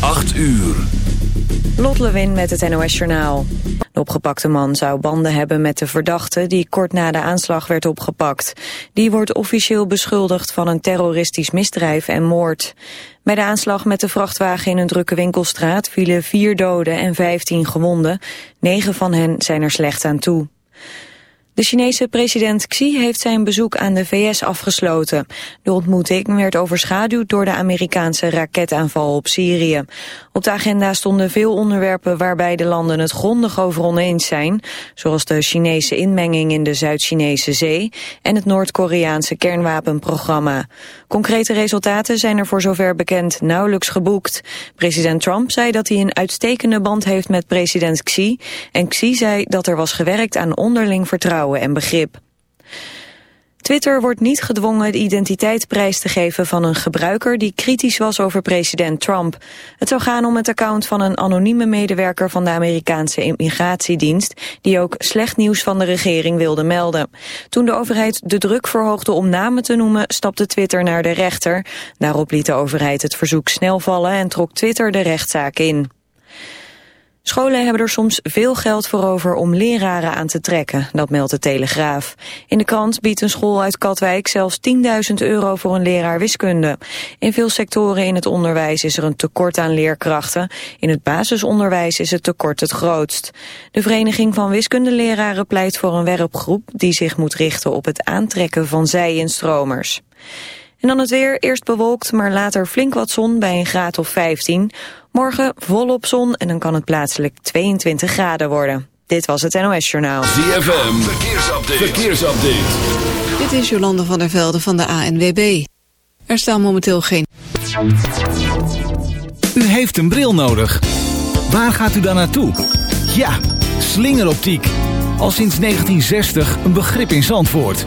8 uur. Lot Lewin met het NOS Journaal. De opgepakte man zou banden hebben met de verdachte die kort na de aanslag werd opgepakt. Die wordt officieel beschuldigd van een terroristisch misdrijf en moord. Bij de aanslag met de vrachtwagen in een drukke winkelstraat vielen vier doden en vijftien gewonden. Negen van hen zijn er slecht aan toe. De Chinese president Xi heeft zijn bezoek aan de VS afgesloten. De ontmoeting werd overschaduwd door de Amerikaanse raketaanval op Syrië. Op de agenda stonden veel onderwerpen waarbij de landen het grondig over oneens zijn, zoals de Chinese inmenging in de Zuid-Chinese zee en het Noord-Koreaanse kernwapenprogramma. Concrete resultaten zijn er voor zover bekend nauwelijks geboekt. President Trump zei dat hij een uitstekende band heeft met president Xi en Xi zei dat er was gewerkt aan onderling vertrouwen en begrip. Twitter wordt niet gedwongen de identiteitsprijs te geven van een gebruiker die kritisch was over president Trump. Het zou gaan om het account van een anonieme medewerker van de Amerikaanse immigratiedienst die ook slecht nieuws van de regering wilde melden. Toen de overheid de druk verhoogde om namen te noemen stapte Twitter naar de rechter. Daarop liet de overheid het verzoek snel vallen en trok Twitter de rechtszaak in. Scholen hebben er soms veel geld voor over om leraren aan te trekken, dat meldt de Telegraaf. In de krant biedt een school uit Katwijk zelfs 10.000 euro voor een leraar wiskunde. In veel sectoren in het onderwijs is er een tekort aan leerkrachten. In het basisonderwijs is het tekort het grootst. De Vereniging van Wiskundeleraren pleit voor een werkgroep die zich moet richten op het aantrekken van zij-instromers. En dan het weer, eerst bewolkt, maar later flink wat zon bij een graad of 15. Morgen volop zon en dan kan het plaatselijk 22 graden worden. Dit was het NOS Journaal. ZFM, verkeersupdate. verkeersupdate. Dit is Jolande van der Velde van de ANWB. Er staan momenteel geen... U heeft een bril nodig. Waar gaat u dan naartoe? Ja, slingeroptiek. Al sinds 1960 een begrip in Zandvoort.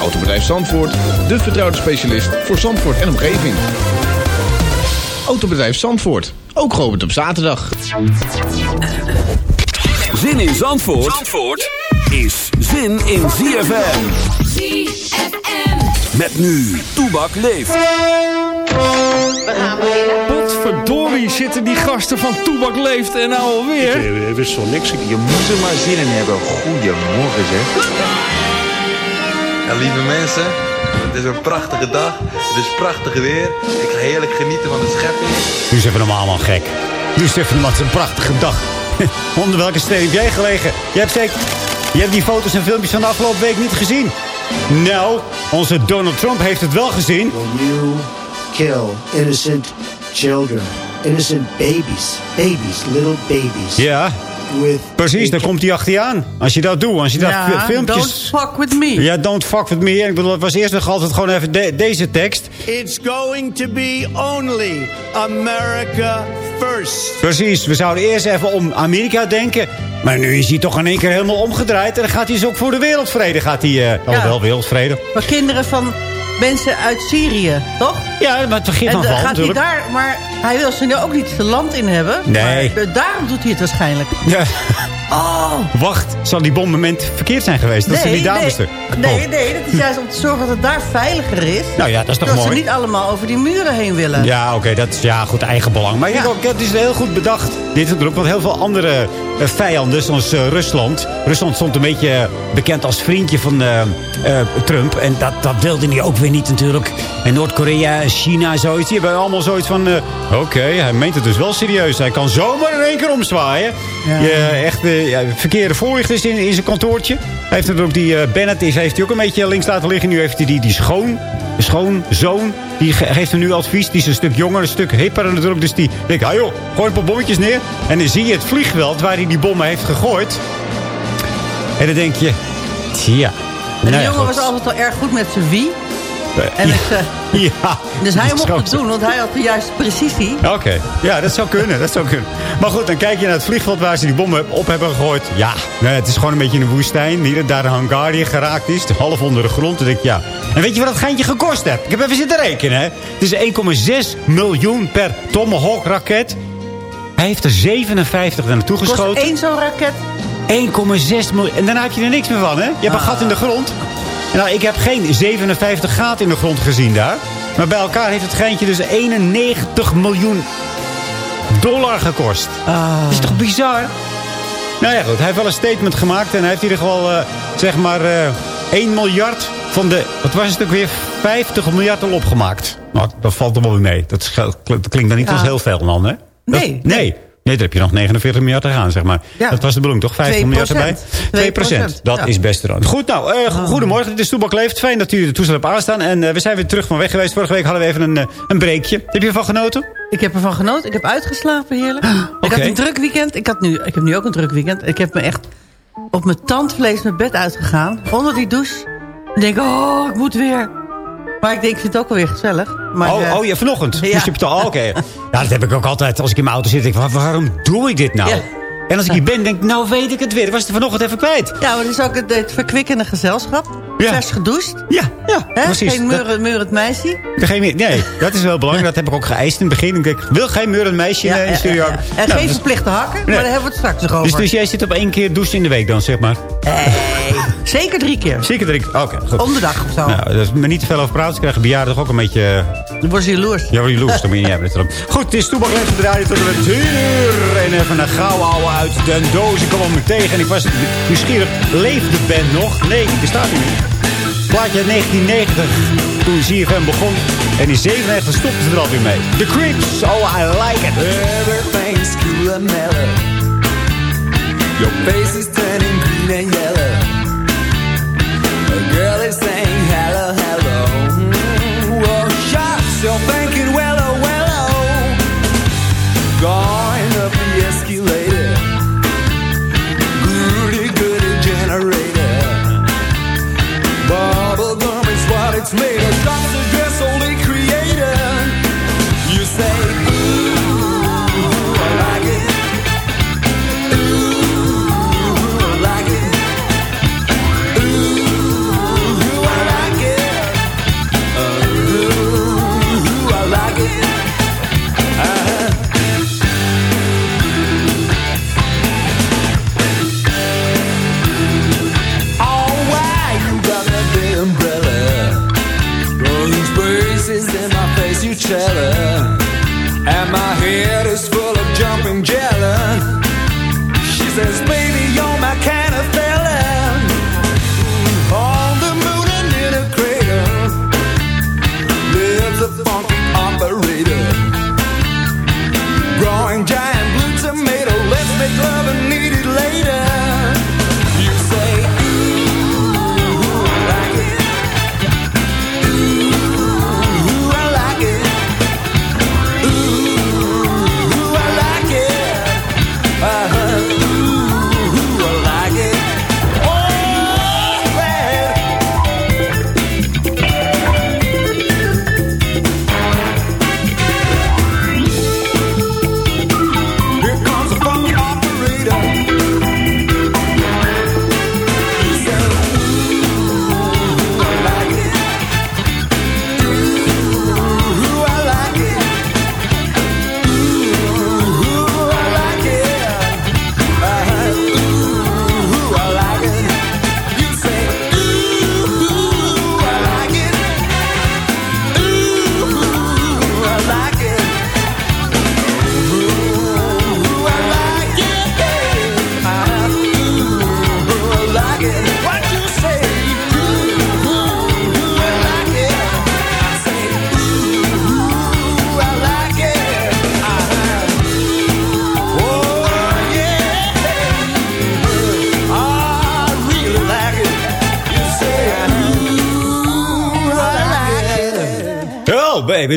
Autobedrijf Zandvoort, de vertrouwde specialist voor Zandvoort en omgeving. Autobedrijf Zandvoort, ook geopend op zaterdag. Zin in Zandvoort, Zandvoort is zin in ZFM. ZFM. Met nu, Toebak leeft. Potverdorie zitten die gasten van Toebak leeft en nou alweer. Ik eh, wist zo niks. Je moet er maar zin in hebben. Goedemorgen zeg. Ja, lieve mensen, het is een prachtige dag. Het is prachtig weer. Ik ga heerlijk genieten van de schepping. Nu is even normaal man gek. Nu is even normaal, het is een prachtige dag. Onder welke steen heb jij gelegen? Je hebt zeker... Je hebt die foto's en filmpjes van de afgelopen week niet gezien. Nou, onze Donald Trump heeft het wel gezien. When you kill innocent children, innocent babies, babies, little babies. Ja, precies, dan komt hij achter je aan. Als je dat doet, als je dat Ja, filmpjes... don't fuck with me. Ja, don't fuck with me. Ik bedoel, het was eerst nog altijd gewoon even de- deze tekst. It's going to be only America first. Precies, we zouden eerst even om Amerika denken. Maar nu is hij toch in één keer helemaal omgedraaid. En dan gaat hij dus ook voor de wereldvrede. Gaat hij, eh, oh, Ja. wel wereldvrede. Maar kinderen van mensen uit Syrië, toch? Ja, maar het begin En van val gaat hij daar, maar hij wil ze nu ook niet zijn land in hebben. Nee. Maar, eh, daarom doet hij het waarschijnlijk. Ja. Oh! Wacht, zal die bommoment verkeerd zijn geweest? Dat ze die dames nee, er... nee, Oh. nee, dat is juist om te zorgen dat het daar veiliger is. Nou ja, dat is toch dat mooi? ze niet allemaal over die muren heen willen. Ja, oké, dat is ja, goed eigen belang. Maar hier ook, het is heel goed bedacht. Dit is ook, want heel veel andere eh, vijanden, zoals eh, Rusland. Rusland stond een beetje eh, bekend als vriendje van Trump. En dat, dat wilde hij ook weer niet natuurlijk. En Noord-Korea, China, zoiets. Die hebben allemaal zoiets van... oké, hij meent het dus wel serieus. Hij kan zomaar in één keer omzwaaien. Je, echt eh, ja, verkeerde voorlichters in, in zijn kantoortje. Hij heeft natuurlijk die eh, Bennett, die heeft hij ook een beetje links laten liggen. Nu heeft hij die, die schoon, schoonzoon. Die ge- geeft hem nu advies. Die is een stuk jonger, een stuk hipper natuurlijk. Dus die denkt, ah joh, gooi een paar bommetjes neer. En dan zie je het vliegveld waar hij die bommen heeft gegooid. En dan denk je, tja. En die nou ja, jongen goed. was altijd wel erg goed met zijn wie. En ja. ik, eh, ja, dus hij mocht het doen, want hij had de juiste precisie. Oké, ja, dat zou kunnen, dat zou kunnen. Maar goed, dan kijk je naar het vliegveld waar ze die bommen op hebben gegooid. Ja, nee, het is gewoon een beetje een woestijn. Hier en daar een hangar die geraakt is, half onder de grond. Dan denk ik, ja. En weet je wat dat geintje gekost heeft? Ik heb even zitten rekenen, hè. Het is 1,6 miljoen per Tomahawk-raket. Hij heeft er 57 naar naartoe Kost geschoten. één zo'n raket 1,6 miljoen. En daarna heb je er niks meer van, hè? Je hebt een gat in de grond. Nou, ik heb geen 57 gaten in de grond gezien daar. Maar bij elkaar heeft het geintje dus 91 miljoen dollar gekost. Dat is toch bizar? Nou ja, goed. Hij heeft wel een statement gemaakt. En hij heeft in ieder geval, eh, zeg maar, eh 1 miljard van de... Wat was het ook weer? 50 miljard al opgemaakt. Nou, dat valt er wel weer mee. Dat, klinkt dan niet Ja. als heel veel dan, hè? Dat- Nee, nee. Nee, daar heb je nog 49 miljard te gaan, zeg maar. Ja. Dat was de bedoeling, toch? 50 miljard erbij? 2%. 2 procent. Dat ja. is best eraan. Goed, nou, eh, goedemorgen. Dit is Toebak Leeft. Fijn dat u de toestel hebt aanstaan. En eh, we zijn weer terug van weg geweest. Vorige week hadden we even een, eh, een breekje. Heb je ervan genoten? Ik heb ervan genoten. Ik heb uitgeslapen, heerlijk. Ik Oké. had een druk weekend. Ik, had nu, ik heb nu ook een druk weekend. Ik heb me echt op mijn tandvlees mijn bed uitgegaan. Onder die douche. Ik denk, oh, ik moet weer. Maar ik denk, ik vind het ook wel weer gezellig. Maar, oh, eh, oh ja, vanochtend. ja. Moest je Oké. Ja, dat heb ik ook altijd als ik in mijn auto zit. Denk ik, waarom doe ik dit nou? Ja. En als ik hier ben, denk ik, nou weet ik het weer. Ik was het vanochtend even kwijt. Ja, maar het is ook het, het verkwikkende gezelschap. Ja. Vers gedoucht. Ja, ja, precies. Geen Dat- meurend meisje. Geen nee, dat is wel belangrijk. Dat heb ik ook geëist in het begin. Ik wil geen meurend meisje Ja, in de ja, studio. En Nou, geen dus- verplichte hakken, Nee. maar daar hebben we het straks nog over. dus, dus jij zit op één keer douchen in de week dan, zeg maar? Zeker drie keer. Zeker drie Oké, goed. Om de dag of zo. Nou, dat is maar niet te veel over praten. Ze krijgen bejaarden toch ook een beetje... Dan worden ze jaloers. Ja, maar jaloers, dan moet je niet hebben. Goed, het is Toebak de radio tot en met 10 uur. En even een gauw ouwe uit doos. Ik kwam hem tegen en ik was nieuwsgierig. Leeft de band nog? Nee, bestaat niet meer. Plaatje uit 1990, toen ZFM begon. En in 97 stopten ze er alweer mee. The Creeps, oh I like it. Everything's mellow. Your face is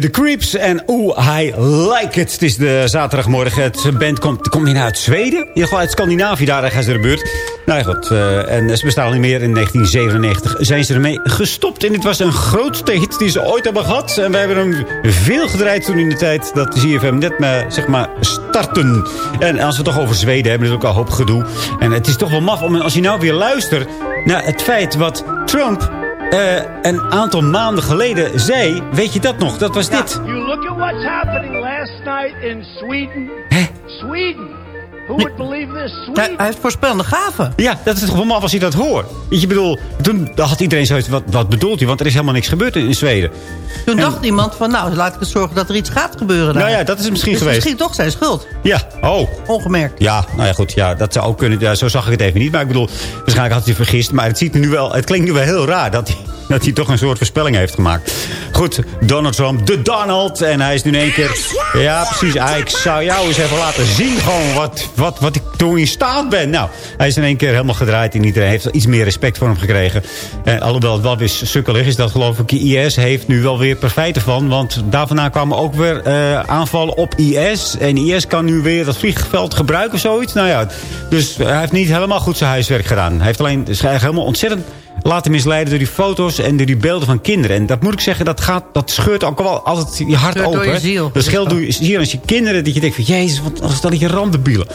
de Creeps. En oeh, I like it. Het is de zaterdagmorgen. Het band komt, komt niet uit Zweden. In ieder geval uit Scandinavië, daar gaan ze de buurt. Nou ja, goed. eh, en ze bestaan niet meer. In 1997 zijn ze ermee gestopt. En dit was een grootste hit die ze ooit hebben gehad. En we hebben hem veel gedraaid toen in de tijd dat ZFM net maar, zeg maar, starten. En als we het toch over Zweden hebben, is ook al hoop gedoe. En het is toch wel maf om, als je nou weer luistert naar het feit wat Trump eh, een aantal maanden geleden zei. Weet je dat nog? Dat was dit. You look at what's happening last night in Sweden. Sweden. Who would believe this? Hij heeft voorspellende gaven. Ja, dat is toch wel maf als je dat hoort. Weet je, bedoel, toen had iedereen zoiets, wat, wat bedoelt hij? Want er is helemaal niks gebeurd in, in Zweden. Toen En- dacht iemand van, nou, laat ik eens zorgen dat er iets gaat gebeuren daar. Nou ja, dat is het misschien Dus geweest. misschien toch zijn schuld. Ja, oh. Ongemerkt. Ja, nou ja, goed. Ja, dat zou ook kunnen. Ja, zo zag ik het even niet. Maar ik bedoel, waarschijnlijk had hij vergist. Maar het, ziet nu wel, het klinkt nu wel heel raar dat hij, dat hij toch een soort voorspelling heeft gemaakt. Goed, Donald Trump, de Donald. En hij is nu in één keer... Ja, precies. Ik zou jou eens even laten zien gewoon wat, wat, wat ik toen in staat ben. Nou, hij is in één keer helemaal gedraaid. En iedereen heeft iets meer respect voor hem gekregen. En alhoewel het wel weer sukkelig is, dat geloof ik. IS heeft nu wel weer profijten van. Want daar vandaan kwamen ook weer eh, aanvallen op IS. En IS kan nu weer dat vliegveld gebruiken of zoiets. Nou ja, dus hij heeft niet helemaal goed zijn huiswerk gedaan. Hij heeft alleen zich eigenlijk helemaal ontzettend laten misleiden door die foto's en door die beelden van kinderen. En dat moet ik zeggen, dat, gaat, dat scheurt ook wel altijd je hart Scheurt door open. je ziel. Dat scheelt door je ziel als je kinderen, dat je denkt van... Jezus, wat als dat je randebielen.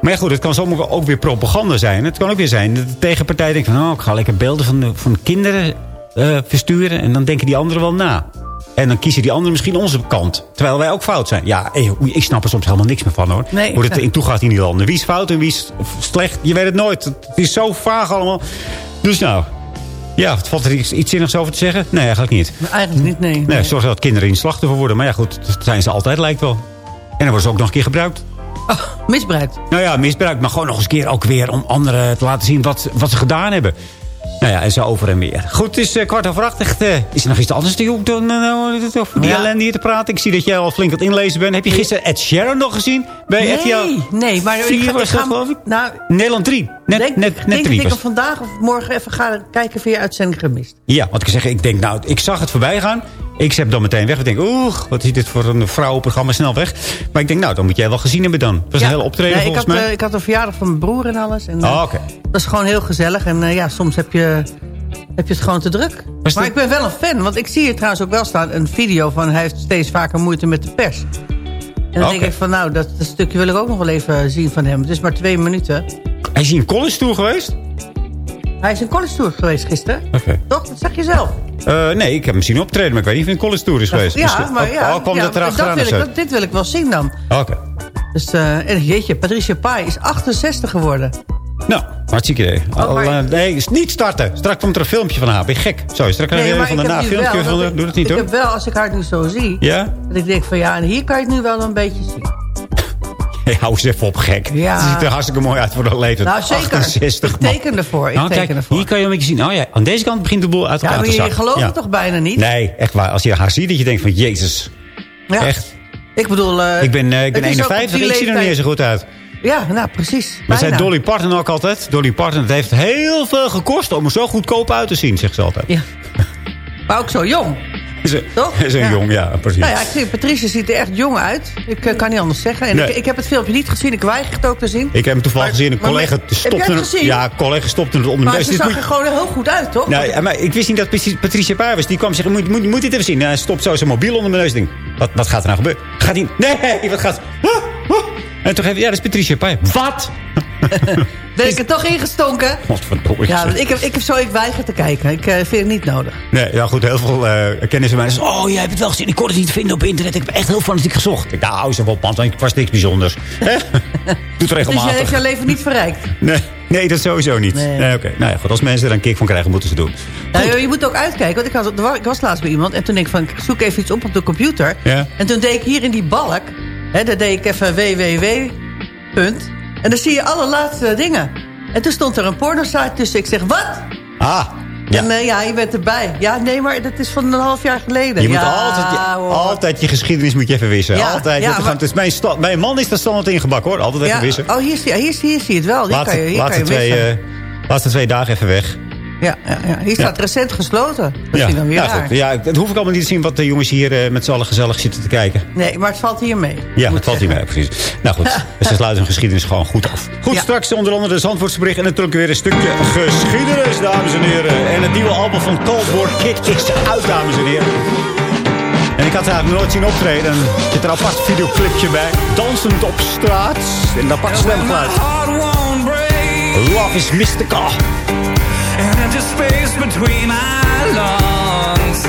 Maar ja, goed, het kan zomaar ook weer propaganda zijn. Het kan ook weer zijn dat de tegenpartij denkt van... Oh, ik ga lekker beelden van, de- van kinderen eh, versturen. En dan denken die anderen wel na. En dan kiezen die anderen misschien onze kant. Terwijl wij ook fout zijn. Ja, eh, ik snap er soms helemaal niks meer van hoor. Nee. Hoe het in toe gaat in die landen. Wie is fout en wie is slecht? Je weet het nooit. Het is zo vaag allemaal. Dus nou... Ja, valt er iets, iets zinnigs over te zeggen? Nee, eigenlijk niet. Eigenlijk niet, nee. Nee, zorg dat kinderen in slachtoffer worden. Maar ja, goed, dat zijn ze altijd, lijkt wel. En dan worden ze ook nog een keer gebruikt. Misbruikt. Nou ja, misbruikt, maar gewoon nog eens een keer ook weer... om anderen te laten zien wat, wat ze gedaan hebben. Nou ja, en zo over en weer. Goed, het is eh, kwart over acht. Echt, eh, is er nog iets anders te doen dan eh, over die Ja. ellende hier te praten? Ik zie dat jij al flink aan het inlezen bent. Heb je gisteren Ed Sheeran nog gezien? Bij Nee, RTL nee, maar ik 4 ga- was ik dat, ga- geloof ik? Nou, Nederland 3. Net, denk, net, denk net 3 ik was vandaag of morgen even ga kijken via uitzending gemist. Ja, want ik zeg, ik denk, nou, ik zag het voorbij gaan. Ik zet dan meteen weg. Ik denk, oeh, wat is dit voor een vrouwenprogramma, snel weg. Maar ik denk, nou, dan moet jij wel gezien hebben dan. Het was een hele optreden Nee, ik volgens had, mij. eh, ik had een verjaardag van mijn broer en alles. En, eh, Oh, oké. Dat is gewoon heel gezellig. En eh, ja, soms heb je, heb je het gewoon te druk. Was maar dit- ik ben wel een fan. Want ik zie hier trouwens ook wel staan een video van... hij heeft steeds vaker moeite met de pers. En dan denk ik van nou, dat, dat stukje wil ik ook nog wel even zien van hem. Het is maar twee minuten. Hij is in college tour geweest? Hij is in college tour geweest gisteren. Oké. Toch? Dat zeg je zelf. Eh, nee, ik heb hem zien optreden, maar ik weet niet of hij in college tour is geweest. Ja, Misschien- maar oh, ja. Oh, kwam ja, dat erachteraan wil ik, dat, dit wil ik wel zien dan. Oké. Dus, en jeetje, Patricia Pai is 68 geworden. Nou, hartstikke idee. Maar- eh, nee, niet starten. Straks komt er een filmpje van haar. Ben je gek? Zo, straks krijg je van ik daarna heb een filmpje wel van de... ik- Doe dat niet, Ik hoor. heb wel, als ik haar nu zo zie... Ja? Dat ik denk van ja, en hier kan je het nu wel een beetje zien. Hey, hou eens even op, gek. Ja. Het ziet er hartstikke mooi uit voor de leeftijd. Nou, zeker. 68, Ik teken ervoor. Ik Nou, teken kijk, ervoor. hier kan je een beetje zien. Oh ja, aan deze kant begint de boel uit Ja, elkaar maar te je zakken. gelooft Ja. het toch bijna niet? Nee, echt waar. Als je haar ziet, dat je denkt van, jezus. Ja. Echt. Ik bedoel... eh, Ik ben, eh, ik ben het is ook op 51, die ik zie er niet eens zo goed uit. Ja, nou precies. Bijna. zei Dolly Parton ook altijd. Dolly Parton, het heeft heel veel gekost om er zo goedkoop uit te zien, zegt ze altijd. Ja. Maar ook zo jong. Ze, Toch? Ze is een Ja. jong, ja, precies. Nou ja, ik vind, Patricia ziet er echt jong uit. Ik eh, kan niet anders zeggen. En Nee. ik, ik heb het filmpje niet gezien. Ik weiger het ook te zien. Ik heb hem toevallig Maar- gezien. Een collega stopte het gezien? Ja, collega stopte het om de Maar neus. ze zag er gewoon heel goed uit, toch? Nee, Nou, maar ik wist niet dat Patricia- Paar was. Die kwam zeggen, moet, moet, moet dit even zien. En hij stopt zo zijn mobiel onder mijn neus. Denk, wat, wat gaat er nou gebeuren? Gaat hij... Nee, wat gaat... Ah, ah. En toen heeft ja, dat is Patricia Paar. Wat? Ben ik er toch ingestonken? Godverdomme. Ja, want ik heb, ik heb zo, ik weiger te kijken. Ik eh, vind het niet nodig. Nee, ja goed, heel veel eh kennis van mij. zeggen, Oh, jij hebt het wel gezien. Ik kon het niet vinden op internet. Ik heb echt heel fanatiek gezocht. Ik dacht, nou, ze wel pand. Het was niks bijzonders. Hè? Doet Dus je regelmatig. heeft jouw leven niet verrijkt. Nee, nee, dat sowieso niet. Nee. Nee. oké. Nou ja, goed, als mensen er een kick van krijgen, moeten ze doen. Joh, je moet ook uitkijken. Want ik, had, was- ik was laatst bij iemand. En toen denk ik van, ik zoek even iets op op de computer. Ja. En toen deed ik hier in die balk. Hè, daar deed ik even www. Punt. En dan zie je alle laatste dingen. En toen stond er een pornosite tussen. Ik zeg, wat? Ah, ja. En eh, ja, je bent erbij. Ja, nee, maar dat is van een half jaar geleden. Je moet ja, altijd, je, altijd je geschiedenis moet je even wissen. Ja, altijd. ja, maar- gaan- is mijn, sta- mijn man is dat standaard ingebakken hoor. Altijd even Ja, wissen. Oh, hier zie, hier, hier zie je het wel. Hier laatste kan je, hier laatste, kan je twee, eh, laatste twee dagen even weg ja, ja, ja. Staat recent gesloten. Dat ja. Dan weer ja, goed. ja, dat hoef ik allemaal niet te zien wat de jongens hier eh, met z'n allen gezellig zitten te kijken. Nee, maar het valt hier mee. Ja, het valt hier mee, precies. Nou goed, ze sluiten hun geschiedenis gewoon goed af. Goed, straks onder andere de Zandvoortsbericht en natuurlijk weer een stukje geschiedenis, dames en heren. En het nieuwe album van Coldboard Kid is uit, dames en heren. En ik had haar nooit zien optreden. En er zit een apart videoclipje bij. Dansend op straat. En een apart stemgeluid. Love is mystical. Just space between my lungs.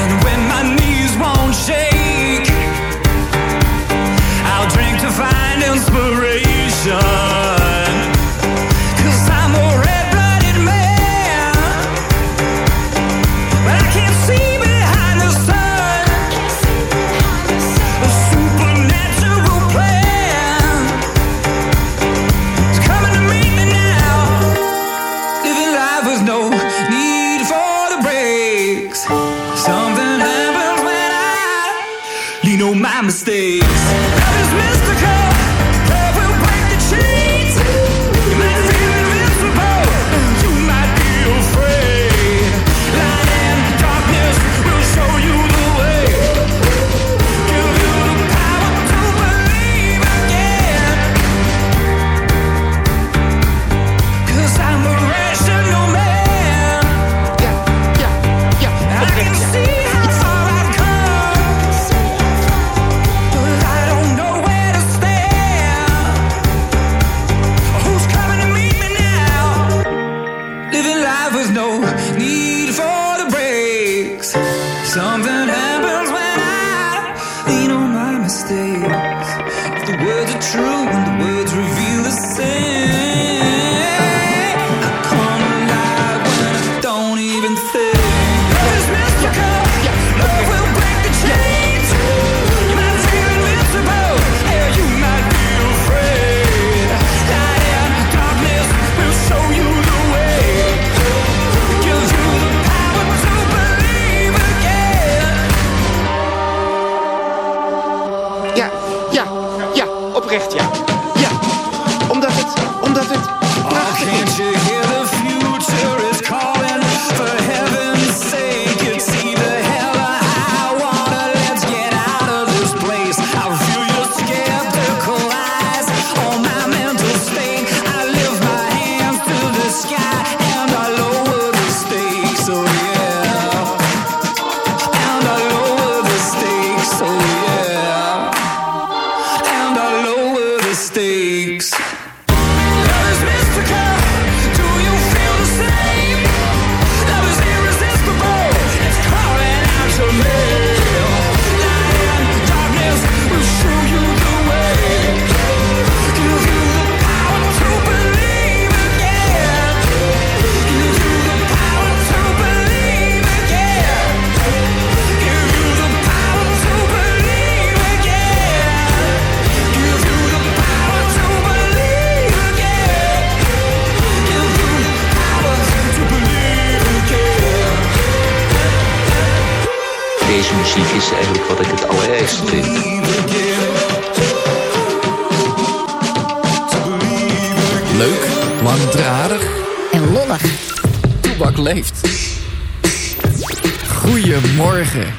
And when my knees won't shake, I'll drink to find inspiration. muziek is eigenlijk wat ik het allerergst vind. Leuk, langdradig en lollig. Toebak leeft. Goedemorgen.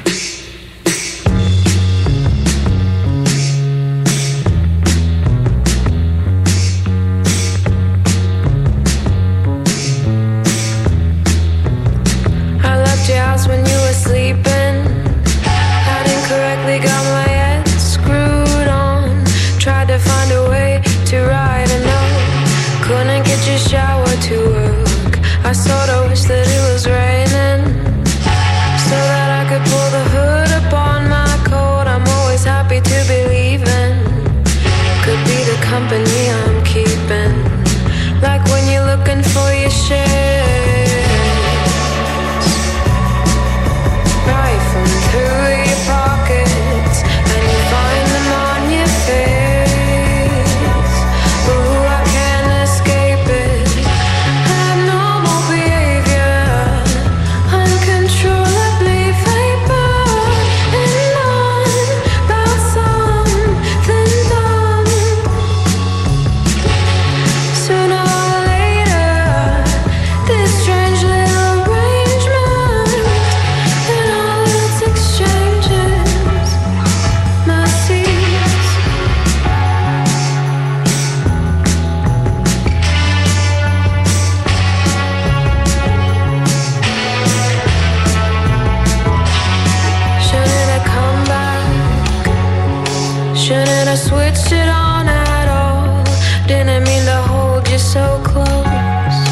Switch it on at all. Didn't mean to hold you so close,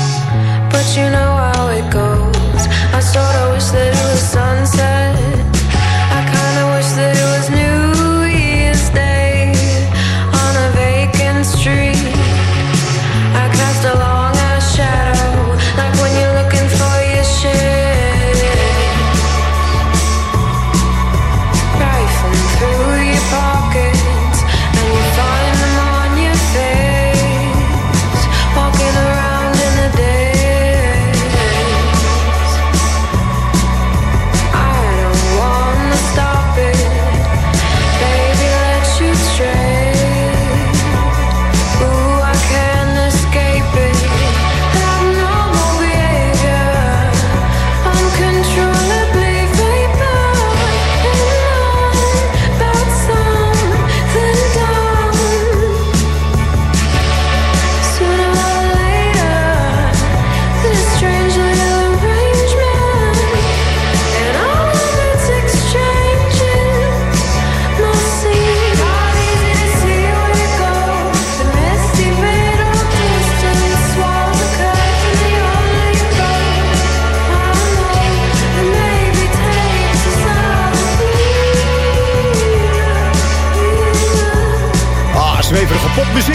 but you know how it goes. I sorta wish that it was sunset.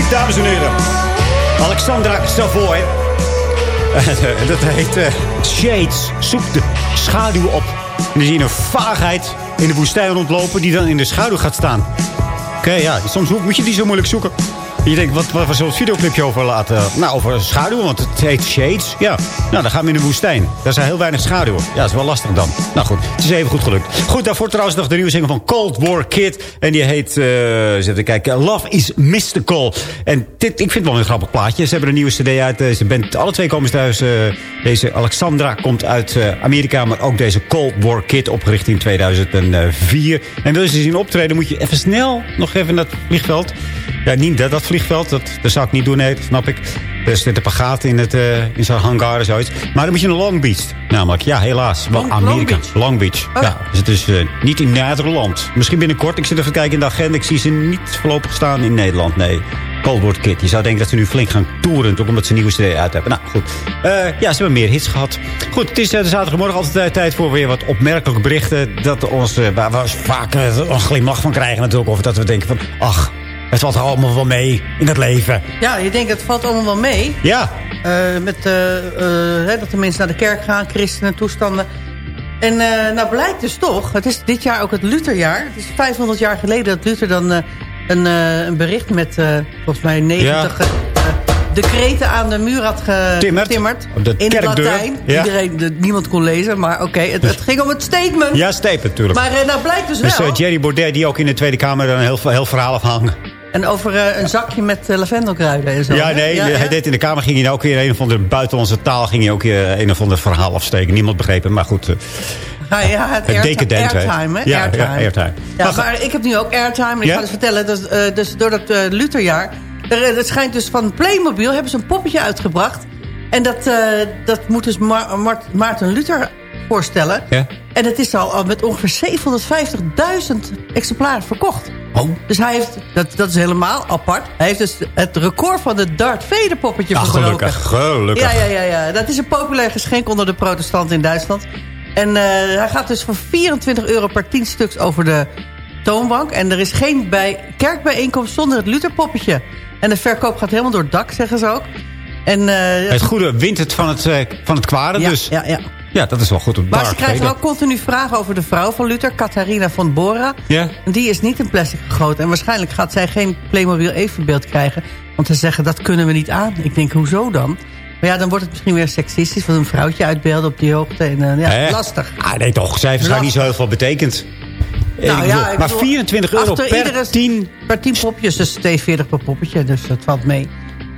Dames en heren. Alexandra Savoy. Dat heet eh, Shades. Zoek de schaduw op. En dan zie je een vaagheid in de woestijn rondlopen... die dan in de schaduw gaat staan. Oké, ja. Soms moet je die zo moeilijk zoeken. Je denkt, wat, wat, het videoclipje over laten? Nou, over schaduw, want het heet Shades. Ja, nou, dan gaan we in de woestijn. Daar zijn heel weinig schaduwen. Ja, dat is wel lastig dan. Nou goed, het is even goed gelukt. Goed, daarvoor trouwens nog de nieuwe single van Cold War Kid. En die heet, eh eens even kijken, Love is Mystical. En dit, ik vind het wel een grappig plaatje. Ze hebben een nieuwe cd uit. Deze band, alle twee komen ze thuis. eh, deze Alexandra komt uit eh, Amerika, maar ook deze Cold War Kid, opgericht in 2004. En wil je ze zien optreden, moet je even snel nog even naar het vliegveld. Ja, niet dat, vliegveld, dat, dat zou ik niet doen, nee, dat snap ik. Er zit een gaten in, het, eh, in zo'n hangar en zoiets. Maar dan moet je naar Long Beach. Namelijk, ja, helaas. Wel Long- Amerika. Long Beach? Long Beach. Ja, dus het is eh, niet in Nederland. Misschien binnenkort. Ik zit even te kijken in de agenda. Ik zie ze niet voorlopig staan in Nederland. Nee. Coldward Kid. Je zou denken dat ze nu flink gaan toeren. Ook omdat ze een nieuwe CD uit hebben. Nou, goed. Eh, ja, ze hebben meer hits gehad. Goed, het is de zaterdagmorgen altijd tijd voor weer wat opmerkelijke berichten. Dat ons, waar we vaak een glimlach van krijgen natuurlijk. Of dat we denken van, ach, het valt allemaal wel mee in het leven. Ja, je denkt het valt allemaal wel mee. Ja. Eh, met, eh, eh, dat de mensen naar de kerk gaan, christenen, toestanden. En nou blijkt dus toch, het is dit jaar ook het Lutherjaar. Het is 500 jaar geleden dat Luther dan een, een bericht met volgens mij 90 eh, decreten aan de muur had getimmerd. De in het kerkdeur. Latijn. Ja. Iedereen, de- niemand kon lezen, maar oké, het, het ging om het statement. Ja, Steep natuurlijk. Maar nou blijkt dus Dus wel. eh, Jerry Baudet, die ook in de Tweede Kamer een heel, heel verhaal afhangen. En over eh, een zakje met eh, lavendelkruiden en zo. Ja, nee, hij deed in de Kamer ging hij ook weer een of andere buitenlandse taal ging hij ook weer een of ander verhaal afsteken. Niemand begreep hem, maar goed. eh, Ja, ja, het, Het airti- decadent, hè? airtime, hè? Ja, airtime. ja, airtime. Ja, Maar maar, ik heb nu ook airtime. En ik ga dus vertellen, dat, eh, dus door dat eh, Lutherjaar... Er, eh, het schijnt dus van Playmobil hebben ze een poppetje uitgebracht. En dat, eh, dat moet dus Ma- Maarten Luther voorstellen. Ja. En het is al, al met ongeveer 750.000 exemplaren verkocht. Oh. Dus hij heeft, dat, dat is helemaal apart. Hij heeft dus het record van de Darth Vader poppetje Ah, verbroken. gelukkig, gelukkig. Ja, ja, ja, ja. Dat is een populair geschenk onder de protestanten in Duitsland. En eh, hij gaat dus voor 24 euro per 10 stuks over de toonbank. En er is geen bij kerkbijeenkomst zonder het Lutherpoppetje. En de verkoop gaat helemaal door het dak, zeggen ze ook. En, eh, Het goede wint het van het, eh, van het kwade, ja, dus. ja, ja. Ja, dat is wel goed. op Maar ze krijgen Vader. ook continu vragen over de vrouw van Luther, Catharina van Bora. Ja. En die is niet in plastic gegoten. En waarschijnlijk gaat zij geen Playmobil evenbeeld krijgen. Want ze zeggen, dat kunnen we niet aan. Ik denk, hoezo dan? Maar ja, dan wordt het misschien weer seksistisch. Want een vrouwtje uitbeelden op die hoogte. En, eh, ja, lastig. Ah, nee, toch. Zij heeft niet zo heel veel betekend. Nou ja, bedoel, maar bedoel, 24 euro per iedere- 10. Per 10 popjes, dus 2,40 per poppetje. Dus dat valt mee.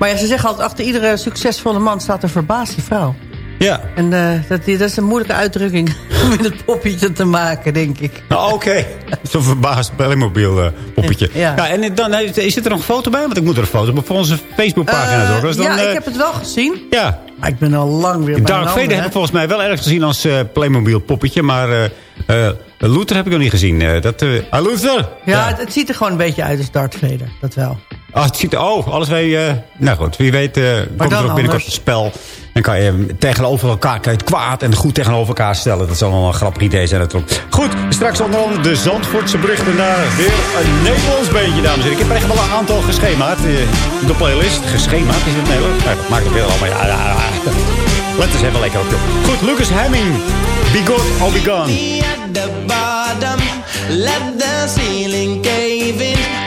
Maar ja, ze zeggen altijd, achter iedere succesvolle man staat een verbaasde vrouw. Ja. En eh, dat, dat is een moeilijke uitdrukking om met het poppetje te maken, denk ik. Oh, Oké, zo'n verbaasd Playmobil eh, poppetje. Ja. Ja. en dan, eh, is er nog een foto bij? Want ik moet er een foto op voor onze Facebookpagina door. Dus dan, ja, ik heb het wel gezien. Ja. Maar ik ben al lang weer bij Dark Vader heb ik volgens mij wel ergens gezien als Playmobil poppetje. Maar Luther heb ik nog niet gezien. Dat, ah, Luther! Ja, Het, het ziet er gewoon een beetje uit als Darth Vader. Dat wel. Ah, het ziet oh, alles wij... eh nou goed, wie weet eh komt er ook binnenkort anders? een spel. Dan kan je tegenover elkaar kan je het kwaad en goed tegenover elkaar stellen. Dat zal wel een grappig idee zijn natuurlijk. Goed, straks onder andere de Zandvoortse berichten naar weer een Nederlands beentje, dames en heren. Ik heb er echt wel een aantal geschemaat. eh, de playlist. Geschemaat is het Nederlands? Nou, dat maakt het weer allemaal. Ja, ja, ja. Let eens even lekker op, joh. Goed, Lucas Hemming. Be good or be gone. at the bottom. Let the ceiling cave in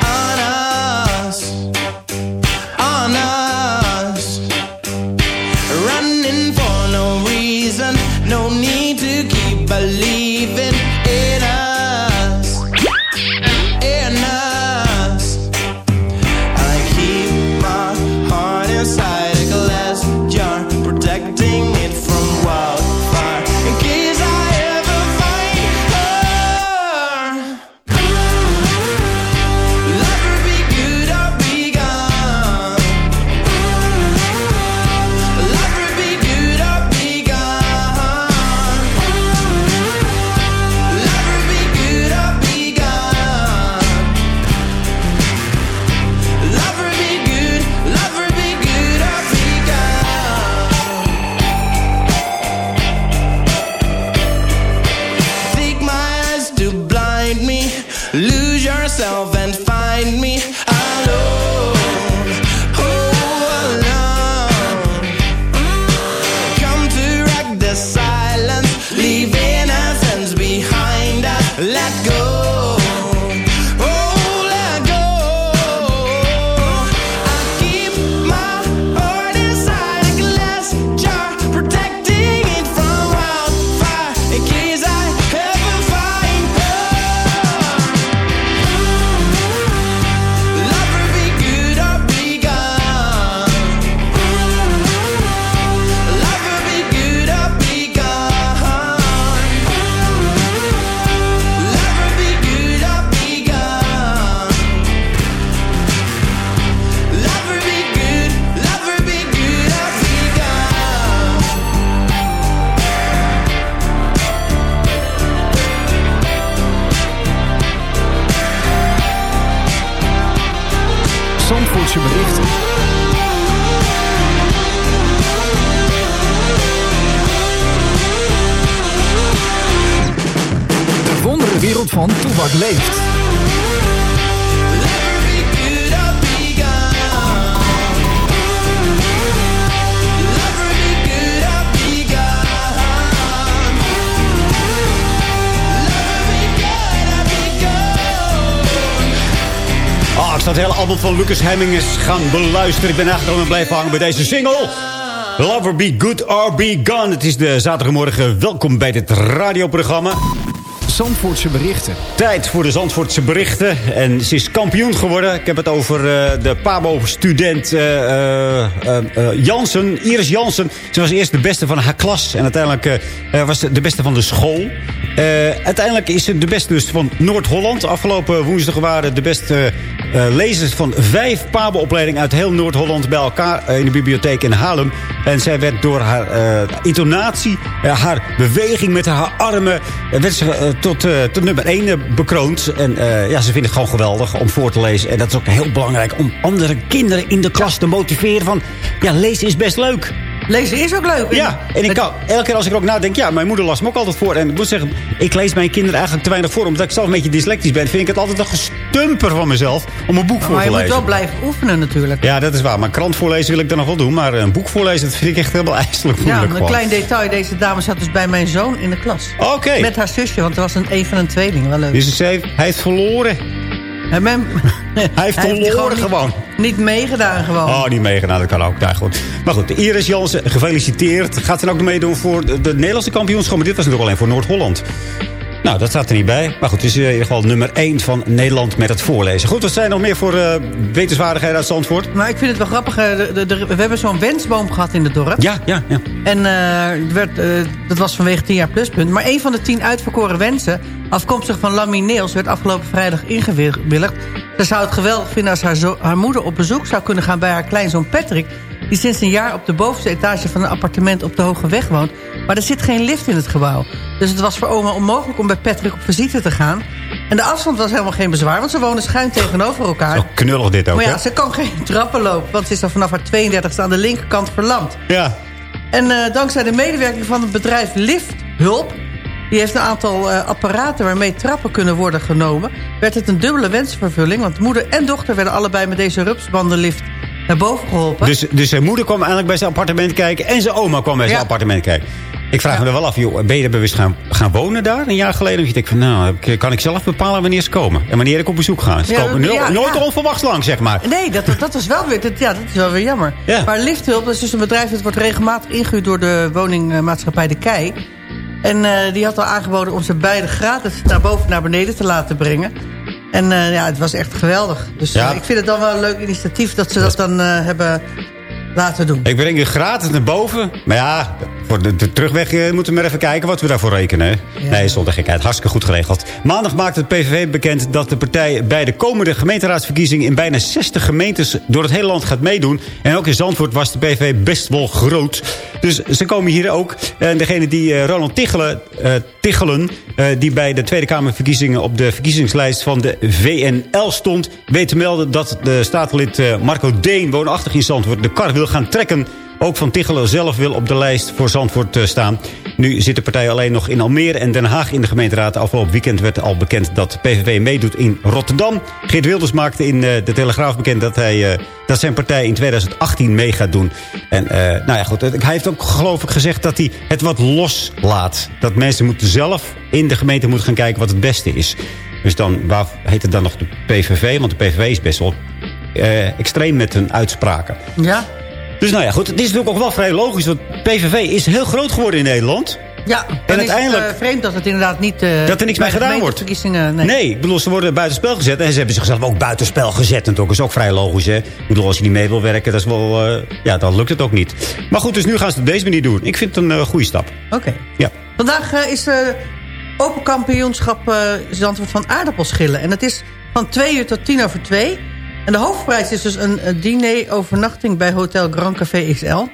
De wondere wereld van Toebak leeft. Het hele album van Lucas Hemming eens gaan beluisteren. Ik ben aangekomen en blijven hangen bij deze single. Lover Be Good or Be Gone. Het is de zaterdagmorgen. Welkom bij dit radioprogramma. Zandvoortse berichten. Tijd voor de Zandvoortse berichten. En ze is kampioen geworden. Ik heb het over eh, de Pabo-student eh, eh, Jansen. Iris Jansen. Ze was eerst de beste van haar klas. En uiteindelijk was ze de beste van de school. Eh, uiteindelijk is ze de beste dus van Noord-Holland. Afgelopen woensdag waren de beste eh, lezers van vijf Pabo-opleidingen uit heel Noord-Holland bij elkaar eh, in de bibliotheek in Haarlem. En zij werd door haar intonatie, haar beweging met haar armen, werd ze tot, tot nummer 1 bekroond. En ja, ze vinden het gewoon geweldig om voor te lezen. En dat is ook heel belangrijk om andere kinderen in de klas te motiveren van, ja, lezen is best leuk. Lezen is ook leuk. Ja, en ik kan, elke keer als ik er ook nadenk... ja, mijn moeder las me ook altijd voor. En ik moet zeggen, ik lees mijn kinderen eigenlijk te weinig voor... omdat ik zelf een beetje dyslectisch ben... vind ik het altijd een gestumper van mezelf... om een boek voor Maar te je moet lezen. wel blijven oefenen natuurlijk. Ja, dat is waar. Maar krant voorlezen wil ik dan nog wel doen. Maar een boek voorlezen, dat vind ik echt helemaal ijselijk Ja, moeilijk. een gewoon. klein detail. Deze dame zat dus bij mijn zoon in de klas. Oké. Met haar zusje, want er was een, een van een tweeling. Wel leuk. Dus ze hij heeft verloren. En men- Hij heeft verloren gewoon. Niet meegedaan gewoon. Oh, niet meegedaan. Dat kan ook. Ja, goed. Maar goed, Iris Jansen, gefeliciteerd. Gaat ze ook meedoen voor de, de Nederlandse kampioenschap? Maar dit was natuurlijk alleen voor Noord-Holland. Nou, dat staat er niet bij. Maar goed, het is in ieder geval nummer 1 van Nederland met het voorlezen. Goed, wat zijn er nog meer voor uh, wetenswaardigheden uit Zandvoort? Nou, ik vind het wel grappig. eh, de- de- de- we hebben zo'n wensboom gehad in het dorp. Ja, ja, ja. En eh, werd, dat was vanwege 10 jaar pluspunt. Maar een van de 10 uitverkoren wensen, afkomstig van Lammy Neels... werd afgelopen vrijdag ingewilligd. Ze zou het geweldig vinden als haar, haar moeder op bezoek zou kunnen gaan... bij haar kleinzoon Patrick... die sinds een jaar op de bovenste etage van een appartement op de Hoge Weg woont. Maar er zit geen lift in het gebouw. Dus het was voor oma onmogelijk om bij Patrick op visite te gaan. En de afstand was helemaal geen bezwaar... want ze wonen schuin tegenover elkaar. Zo knullig dit ook, Maar ja, hè? ze kan geen trappen lopen... want ze is al vanaf haar 32e aan de linkerkant verlamd. Ja. En eh, dankzij de medewerking van het bedrijf Lifthulp... die heeft een aantal eh, apparaten waarmee trappen kunnen worden genomen... werd het een dubbele wensvervulling... want moeder en dochter werden allebei met deze rupsbandenlift naar boven geholpen. Dus, dus zijn moeder kwam eigenlijk bij zijn appartement kijken... en zijn oma kwam bij zijn Ja. appartement kijken. Ik vraag me er wel af, joh, ben je er bewust gaan, gaan wonen daar een jaar geleden? Of je denkt van, nou, kan ik zelf bepalen wanneer ze komen? En wanneer ik op bezoek ga? Ze Ja, komen no- nooit onverwachts lang, zeg maar. Nee, dat, dat, was wel weer, dat, ja, dat is wel weer jammer. Ja. Maar Lifthulp, dat is dus een bedrijf... dat wordt regelmatig ingehuurd door de woningmaatschappij De Kei. En eh, die had al aangeboden om ze beide gratis naar boven naar beneden te laten brengen. En eh, ja, het was echt geweldig. Dus Ja. eh, ik vind het dan wel een leuk initiatief dat ze dat dan eh, hebben laten doen. Ik breng je gratis naar boven. Maar ja, voor de, de terugweg eh, moeten we maar even kijken wat we daarvoor rekenen. Nee, zonder gekheid. Hartstikke goed geregeld. Maandag maakte het PVV bekend dat de partij bij de komende gemeenteraadsverkiezingen... in bijna 60 gemeentes door het hele land gaat meedoen. En ook in Zandvoort was de PVV best wel groot. Dus ze komen hier ook. En degene die eh, Ronald Tichelen, eh, Tichelen die bij de Tweede Kamerverkiezingen... op de verkiezingslijst van de VNL stond... weet te melden dat de staatslid Marco Deen, woonachtig in Zandvoort... de kar wil gaan trekken... Ook Van Tichelen zelf wil op de lijst voor Zandvoort eh, staan. Nu zit de partij alleen nog in Almere en Den Haag in de gemeenteraad. Afgelopen weekend werd al bekend dat PVV meedoet in Rotterdam. Geert Wilders maakte in eh, de Telegraaf bekend dat, hij, eh, dat zijn partij in 2018 mee gaat doen. En nou ja, goed, hij heeft ook geloof ik gezegd dat hij het wat loslaat. Dat mensen moeten zelf in de gemeente moeten gaan kijken wat het beste is. Dus dan, waar heet het dan nog de PVV? Want de PVV is best wel extreem met hun uitspraken. Ja? Dus nou ja, goed. Het is natuurlijk ook wel vrij logisch. Want PVV is heel groot geworden in Nederland. Ja, En is uiteindelijk- het eh, vreemd dat het inderdaad niet... eh, Dat er niks mee gedaan wordt. gemeenteverkiezingen, Nee. Nee. ik bedoel, ze worden buitenspel gezet. En ze hebben zichzelf ook buitenspel gezet natuurlijk. Dat is ook vrij logisch, hè. Ik bedoel, als je niet mee wil werken, dat is wel... eh, ja, dan lukt het ook niet. Maar goed, dus nu gaan ze het op deze manier doen. Ik vind het een eh, goede stap. Oké. Ja. Vandaag eh, is eh open kampioenschap eh Zandvoort van aardappelschillen. En het is van 2 uur tot 10 over 2. En de hoofdprijs is dus een, eh, diner overnachting bij Hotel Grand Café XL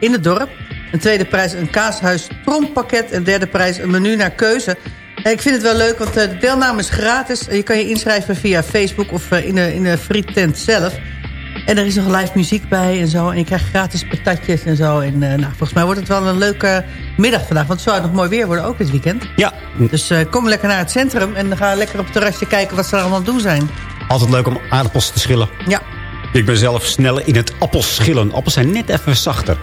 in het dorp. Een tweede prijs een kaashuis trompakket. En derde prijs een menu naar keuze. En ik vind het wel leuk, want eh, de deelname is gratis. Je kan je inschrijven via Facebook of eh, in de, in de friettent zelf. En er is nog live muziek bij en zo. En je krijgt gratis patatjes en zo. En eh, nou, volgens mij wordt het wel een leuke middag vandaag. Want het zou nog mooi weer worden, ook dit weekend. Ja. Dus kom lekker naar het centrum. En ga lekker op het terrasje kijken wat ze er allemaal aan doen zijn. Altijd leuk om aardappels te schillen. Ja. Ik ben zelf sneller in het appelschillen. Appels zijn net even zachter.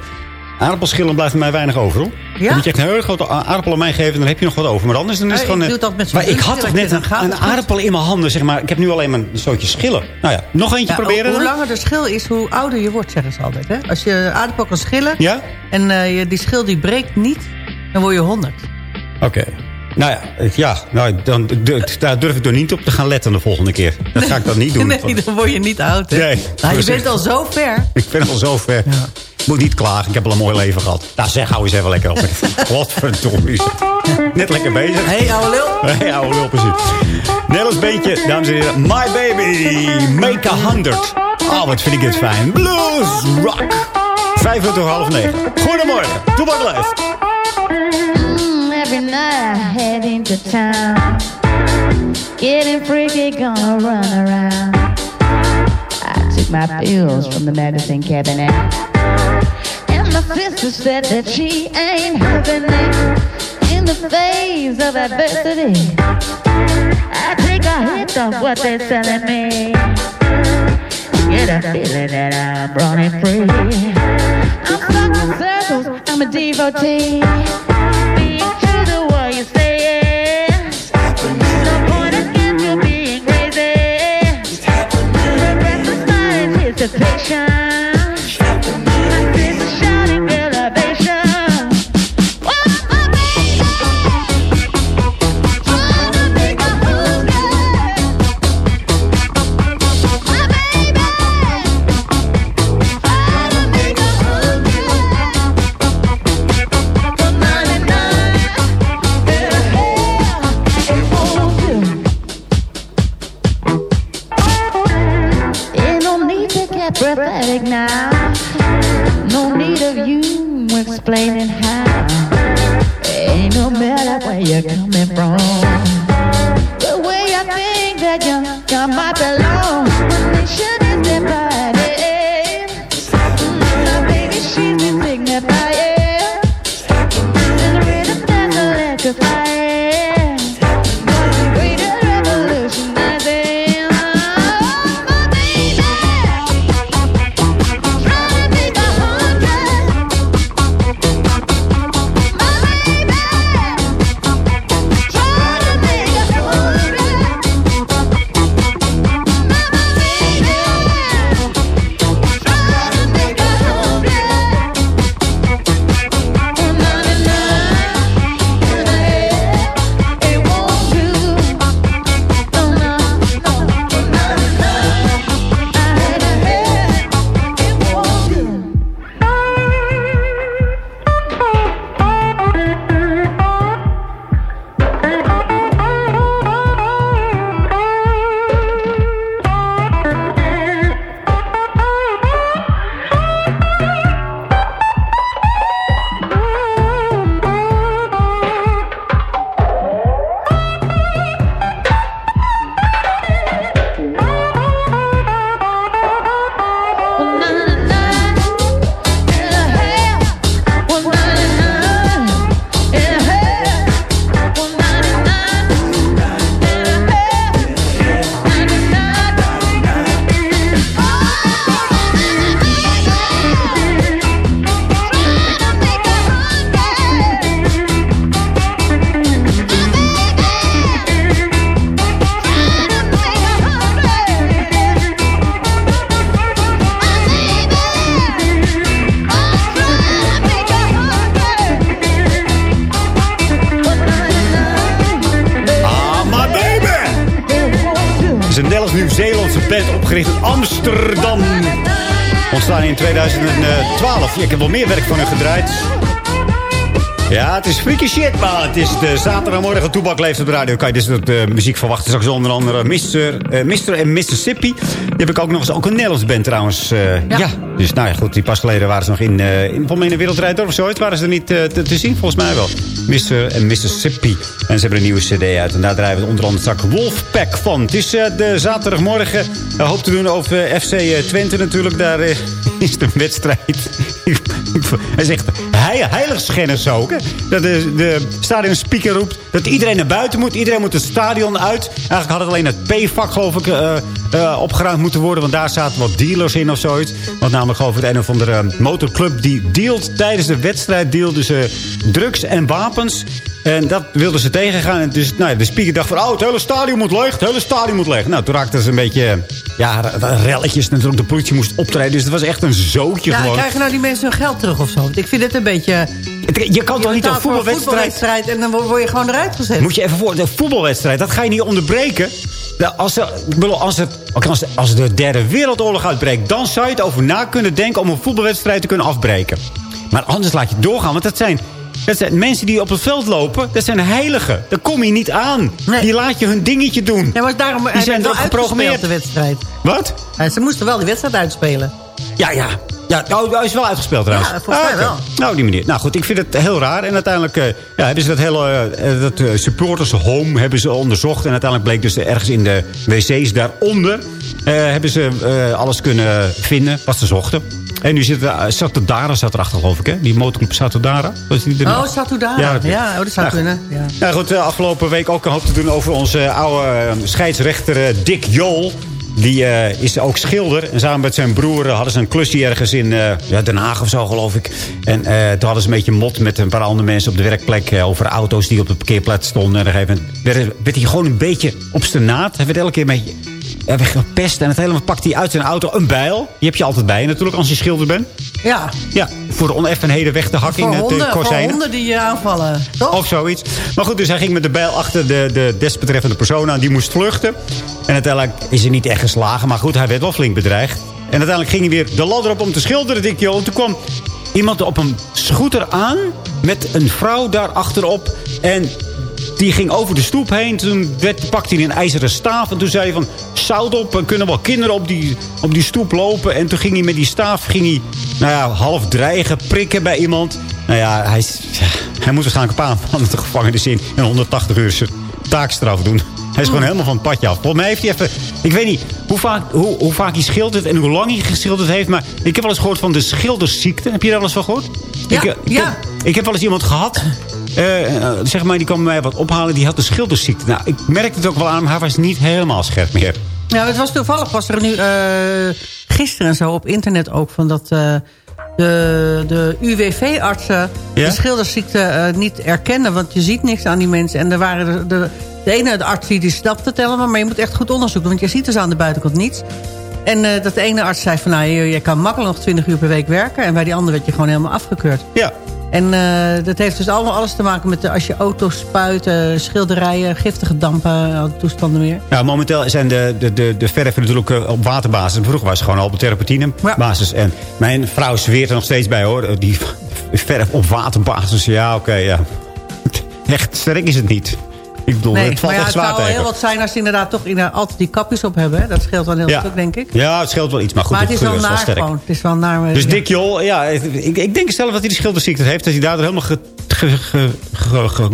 Aardappelschillen blijft er mij weinig over, hoor. Ja? Dan moet je echt een heel grote aardappel aan mij geven... en dan heb je nog wat over. Maar anders dan is het Eh, gewoon... ik eh, doe dat met zo'n maar ik had toch net een, aardappel in mijn handen, zeg maar. Ik heb nu alleen maar een zootje schillen. Nou ja, nog eentje Ja, proberen hoe langer de schil is, hoe ouder je wordt, zeggen ze altijd. Hè? Als je aardappel kan schillen Ja? en eh, die schil die breekt niet, dan word je 100. Oké. Nou ja, het- ja nou, dan, daar durf ik door niet op te gaan letten de volgende keer. Dat ga ik dan niet doen. nee, dan word je niet oud. Hè? Nee, nou, je bent al zo ver. Ik ben al zo ver. Moet niet klagen, ik heb al een mooi leven gehad. Nou zeg, hou eens even lekker op. Godverdomme. Net lekker bezig. Hey, ouwe lul. Hey, ouwe lul, precies. Nederlands beentje, dames en heren. My Baby, Make a Hundred. Oh, wat vind ik dit fijn. Blues Rock. Vijf over half negen. Goedemorgen, Toebak Live. Every night I head into town. Getting freaky, gonna run around. I took my pills from the medicine cabinet. And my sister said that she ain't having it in the face of adversity. I take a hit of what they're selling me. Get a feeling that I'm running free. I'm stuck in circles, I'm a devotee. sympathetic now. No need of you explaining how. Ain't no matter where you're coming from. The way I think that you, you might believe. Amsterdam. Ontstaan in 2012. Ja, ik heb wel meer werk van hun gedraaid. Ja, het is freaky shit, maar het is de zaterdagmorgen toebak leeft op de radio. Kan je dus wat eh, muziek verwachten. Straks onder andere Mr. eh, Mr. en Mississippi. Die heb ik ook nog eens. Ook een Nederlands band trouwens. eh, ja. Dus nou ja, goed. Die pas geleden waren ze nog in, eh in, volgens mij in de Wereldrijd of zoiets. Waren ze er niet eh, te, te zien? Volgens mij wel. Mr. en Mississippi. En ze hebben een nieuwe cd uit. En daar draaien we onder andere straks Wolfpack van. Het is eh, de zaterdagmorgen. Hoop te doen over eh, FC eh, Twente natuurlijk. Daar eh, is de wedstrijd. Hij zegt hij, heiligschennis ook. Dat de, de stadionspeaker roept dat iedereen naar buiten moet. Iedereen moet het stadion uit. Eigenlijk had het alleen het P-vak geloof ik eh, eh, opgeruimd moeten worden. Want daar zaten wat dealers in of zoiets. Want namelijk geloof ik het een of andere motorclub die dealt tijdens de wedstrijd. Dealden ze drugs en wapens. En dat wilden ze tegengaan. En dus nou ja, de speaker dacht van, oh, het hele stadion moet leeg. Het hele stadion moet leeg. Nou, toen raakten ze een beetje, ja, relletjes. Natuurlijk, de politie moest optreden. Dus het was echt een zootje Ja, gewoon. krijgen nou die mensen hun geld terug of zo? Want ik vind het een beetje... Je kan toch niet een voetbalwedstrijd... voetbalwedstrijd en dan word je gewoon eruit gezet. Moet je even voor, de voetbalwedstrijd, dat ga je niet onderbreken. De- Als, er, ik bedoel, als, het, oké, als, als de derde wereldoorlog uitbreekt... dan zou je het over na kunnen denken om een voetbalwedstrijd te kunnen afbreken. Maar anders laat je het doorgaan, want dat zijn... Dat zijn mensen die op het veld lopen, dat zijn heiligen. Daar kom je niet aan. Die laat je hun dingetje doen. Ja, maar daarom, die zijn erop geprogrammeerd. de wedstrijd. Wat? Ze moesten wel die wedstrijd uitspelen. Ja, ja. Ja, nou, hij is wel uitgespeeld trouwens. Ja, volgens mij oké. wel. Nou, die manier. Nou goed, ik vind het heel raar. En uiteindelijk eh, ja, hebben ze dat hele eh, dat, eh, supporters home hebben ze onderzocht. En uiteindelijk bleek dus ergens in de wc's daaronder... hebben ze alles kunnen vinden wat ze zochten. En nu zit er, Satudara zat erachter, geloof ik, hè? Die motorclub Satudara. Was die er Oh? Satudara. Ja, Ja, dat- oh, dat zou Nou, kunnen. Ja. nou goed, eh, afgelopen week ook een hoop te doen over onze oude eh, scheidsrechter eh, Dick Jol. Die eh, is ook schilder. En samen met zijn broer eh, hadden ze een klusje ergens in eh, ja, Den Haag of zo, geloof ik. En eh, toen hadden ze een beetje mot met een paar andere mensen op de werkplek... eh, over auto's die op de parkeerplaats stonden. En op een gegeven moment werd, werd hij gewoon een beetje obstinaat. Hij werd elke keer een beetje ja, weggepest. En het helemaal pakt hij uit zijn auto een bijl. Die heb je altijd bij je natuurlijk als je schilder bent. Ja, Ja, voor de oneffenheden weg te hakken voor in het honden, uh, voor kozijnen. honden die je aanvallen. Toch? Of zoiets. Maar goed, dus hij ging met de bijl achter de, de desbetreffende persoon aan. Die moest vluchten. En uiteindelijk is hij niet echt geslagen. Maar goed, hij werd wel flink bedreigd. En uiteindelijk ging hij weer de ladder op om te schilderen, Dick Jool. En toen kwam iemand op een scooter aan. Met een vrouw daar achterop. En die ging over de stoep heen. Toen werd, pakte hij een ijzeren staaf. En toen zei hij van, zout op. Er kunnen wel kinderen op die, op die stoep lopen. En toen ging hij met die staaf ging hij nou ja, half dreigen, prikken bij iemand. Nou ja, hij, hij moet waarschijnlijk een paar maanden de gevangenis in... en 180 uur zijn taakstraf doen. Hij is gewoon helemaal van het padje af. Volgens mij heeft hij even... Ik weet niet hoe vaak, hoe, hoe vaak hij schildert en hoe lang hij geschilderd heeft... maar ik heb wel eens gehoord van de schildersziekte. Heb je daar wel eens van gehoord? Ja, ik, eh, ik, ja. heb, ik heb wel eens iemand gehad... eh, zeg maar, die kwam mij wat ophalen. Die had de schildersziekte. Nou, ik merkte het ook wel aan. Hij was niet helemaal scherp meer. Ja, het was toevallig, was er nu eh, gisteren en zo op internet ook... van dat eh, de, de UWV-artsen de schildersziekte niet erkennen... want je ziet niks aan die mensen. En er waren de, de, de ene de arts die, die snapt het helemaal... maar je moet echt goed onderzoek doen, want je ziet dus aan de buitenkant niets. En dat de ene arts zei van... nou, je, je kan makkelijk nog 20 uur per week werken... en bij die andere werd je gewoon helemaal afgekeurd. Ja. En eh, dat heeft dus allemaal alles te maken met de, als je auto's spuit... eh, schilderijen, giftige dampen, toestanden meer. Ja, momenteel zijn de, de, de, de verven natuurlijk eh, op waterbasis. Vroeger was het gewoon al op therapeutina-basis. En mijn vrouw zweert er nog steeds bij, hoor. Die verf op waterbasis, ja, oké, ja. Echt sterk is het niet. Ik bedoel, het valt maar ja, echt het zou heel wat zijn als ze inderdaad toch inderdaad altijd die kapjes op hebben. Hè? Dat scheelt wel heel Ja. stuk, denk ik. Ja, het scheelt wel iets, maar goed, maar het is wel naar sterk. gewoon. Het is wel naar. Dus ja. Dick Jol, ja, ik, ik denk zelf dat hij de schilderziekte heeft. Dat hij daardoor helemaal ge, ge, ge, ge- ge-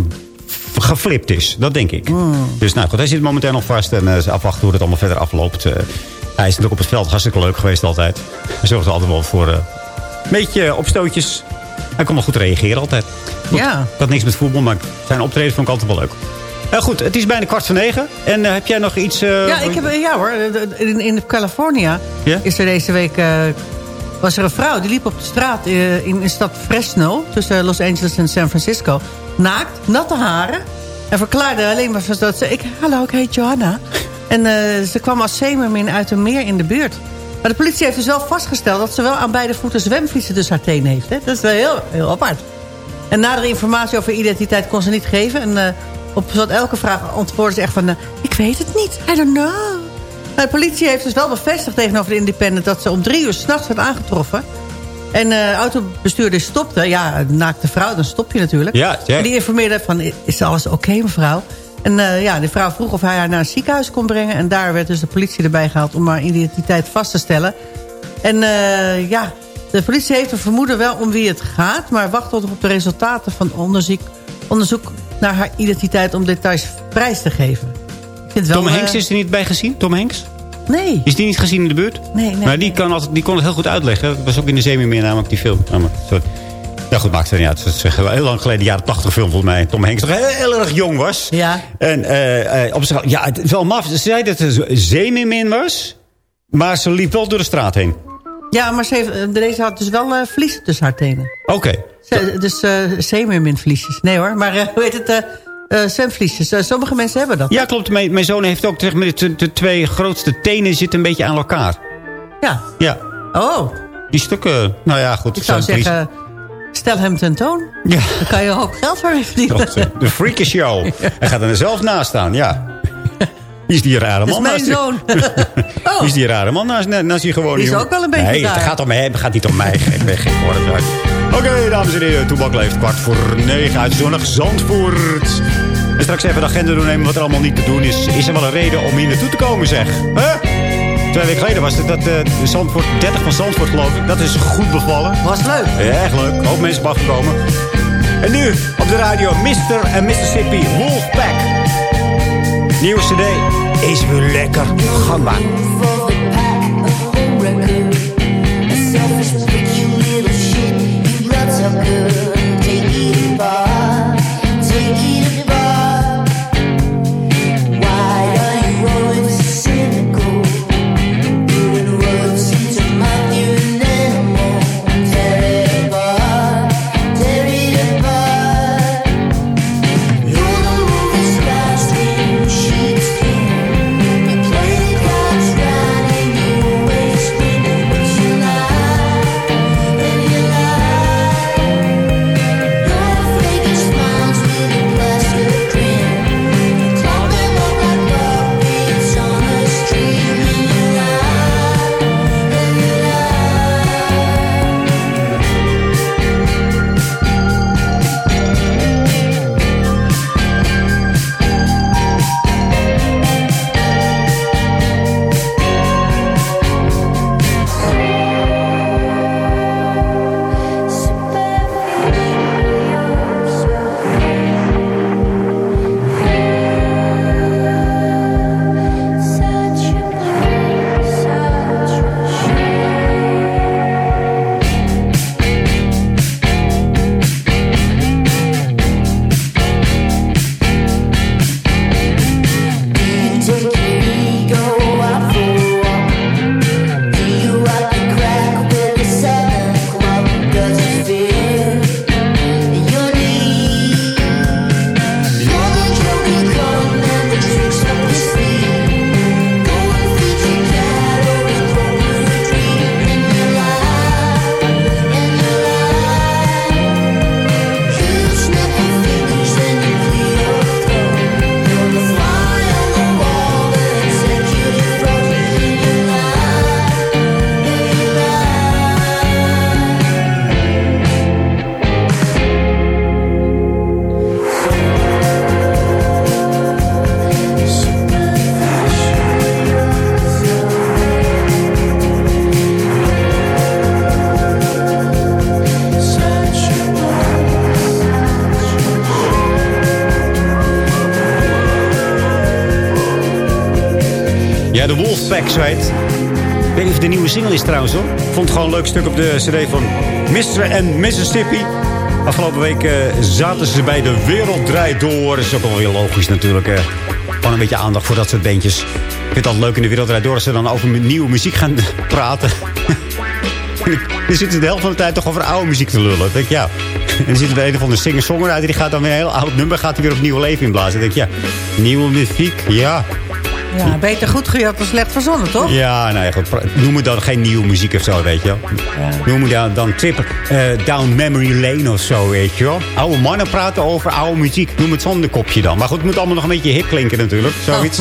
geflipt is. Dat denk ik. Hmm. Dus nou goed, hij zit momenteel nog vast. En ze afwachten hoe het allemaal verder afloopt. Eh, hij is natuurlijk op het veld hartstikke leuk geweest altijd. Hij zorgt altijd wel voor eh, een beetje opstootjes. Hij kon wel goed reageren altijd. Goed, Ja. Ik had niks met voetbal, maar zijn optreden vond ik altijd wel leuk. Eh, goed, het is bijna kwart voor negen. En eh, heb jij nog iets... eh, Ja, ik heb, ja hoor. In, in California is er deze week... eh, was er een vrouw die liep op de straat in de stad Fresno... tussen Los Angeles en San Francisco. Naakt, natte haren. En verklaarde alleen maar dat ze... Ik, Hallo, ik heet Johanna. En ze kwam als zeemermin uit een meer in de buurt. Maar de politie heeft dus wel vastgesteld... dat ze wel aan beide voeten zwemvliezen tussen haar tenen heeft. Hè? Dat is wel heel, heel apart. En nadere informatie over identiteit kon ze niet geven. En op zowat elke vraag antwoordde ze echt van... eh, ik weet het niet, I don't know. Maar de politie heeft dus wel bevestigd tegenover de Independent... dat ze om drie uur s'nachts werd aangetroffen. En eh, de autobestuurder stopte. Ja, naakte vrouw, dan stop je natuurlijk. Ja, ja. En die informeerde van, is alles oké mevrouw? En eh, ja, de vrouw vroeg of hij haar naar een ziekenhuis kon brengen. En daar werd dus de politie erbij gehaald om haar identiteit vast te stellen. En eh, ja, de politie heeft een vermoeden wel om wie het gaat... maar wacht tot op de resultaten van onderzoek, onderzoek naar haar identiteit... om details prijs te geven. Ik vind wel, Tom eh, Hanks is er niet bij gezien? Tom Hanks? Nee. Is die niet gezien in de buurt? Nee, nee. Maar die, kan altijd, die kon het heel goed uitleggen. Dat was ook in de Zeemeermeer namelijk die film. Ah, maar, sorry. Ja, goed, maakt het niet uit. Het is een heel lang geleden, jaren 80 film volgens mij. Tom Hanks nog heel, heel erg jong was. Ja. En eh, eh, op zich, ja, het is wel maf. Ze zei dat het een zeemeermin was. Maar ze liep wel door de straat heen. Ja, maar ze heeft, eh, deze had dus wel eh vliezen tussen haar tenen. Oké. Ze- dus eh zeemeerminvliesjes. Nee hoor, maar eh, hoe heet het? eh, zwemvliesjes. Sommige mensen hebben dat. Ja, klopt. Mijn, mijn zoon heeft ook zeg maar, de, de twee grootste tenen zitten een beetje aan elkaar. Ja. Ja. Oh, Die stukken, nou ja, goed. ik zou zeggen, stel hem tentoon. Ja. Dan kan je een hoop geld voor hem verdienen. Dat, eh, De Freaky Show. Hij gaat er zelf naast staan, ja. Wie is die rare Dat is man mijn naast zoon. Wie is die rare man naast, naast je gewoon Die is jongen? ook wel een beetje Nee, het gaat om. Het gaat niet om mij. Ik ben gek geworden. Oké, dames en heren. Toebak leeft kwart voor negen uit zonnig Zandvoort. En straks even de agenda doornemen wat er allemaal niet te doen is. Is er wel een reden om hier naartoe te komen, zeg? Huh? Twee weken geleden was het dat de Zandvoort, 30 van Zandvoort geloof ik. Dat is goed bevallen. Was leuk. Ja, echt leuk. Hoop mensen op afgekomen. En nu op de radio Mr. en Mississippi Wolfpack. Nieuwe cd is weer lekker. Ga maar. Ja, de Wolfpack, zo. Ik weet niet of de nieuwe single is trouwens hoor. Ik vond gewoon een leuk stuk op de cd van Mr. and Mississippi. Afgelopen week eh, zaten ze bij De Wereld Draait Door. Dat is ook wel weer logisch natuurlijk. eh. Gewoon een beetje aandacht voor dat soort bandjes. Ik vind het altijd leuk in De Wereld Draait Door... als ze dan over nieuwe muziek gaan praten. Dan zitten ze de helft van de tijd toch over oude muziek te lullen. Denk ja. En dan zitten we een of andere singer-songwriter... die gaat dan weer een heel oud nummer... gaat hij weer op nieuw leven inblazen. Dan denk ja, nieuwe muziek, ja. Ja, beter goed gejat dan slecht verzonnen, toch? Ja, nou ja, goed. Noem het dan geen nieuwe muziek of zo, weet je wel. Noem het dan, dan trip eh, down memory lane of zo, weet je wel. Oude mannen praten over oude muziek. Noem het zonder kopje dan. Maar goed, het moet allemaal nog een beetje hip klinken natuurlijk. Zoiets,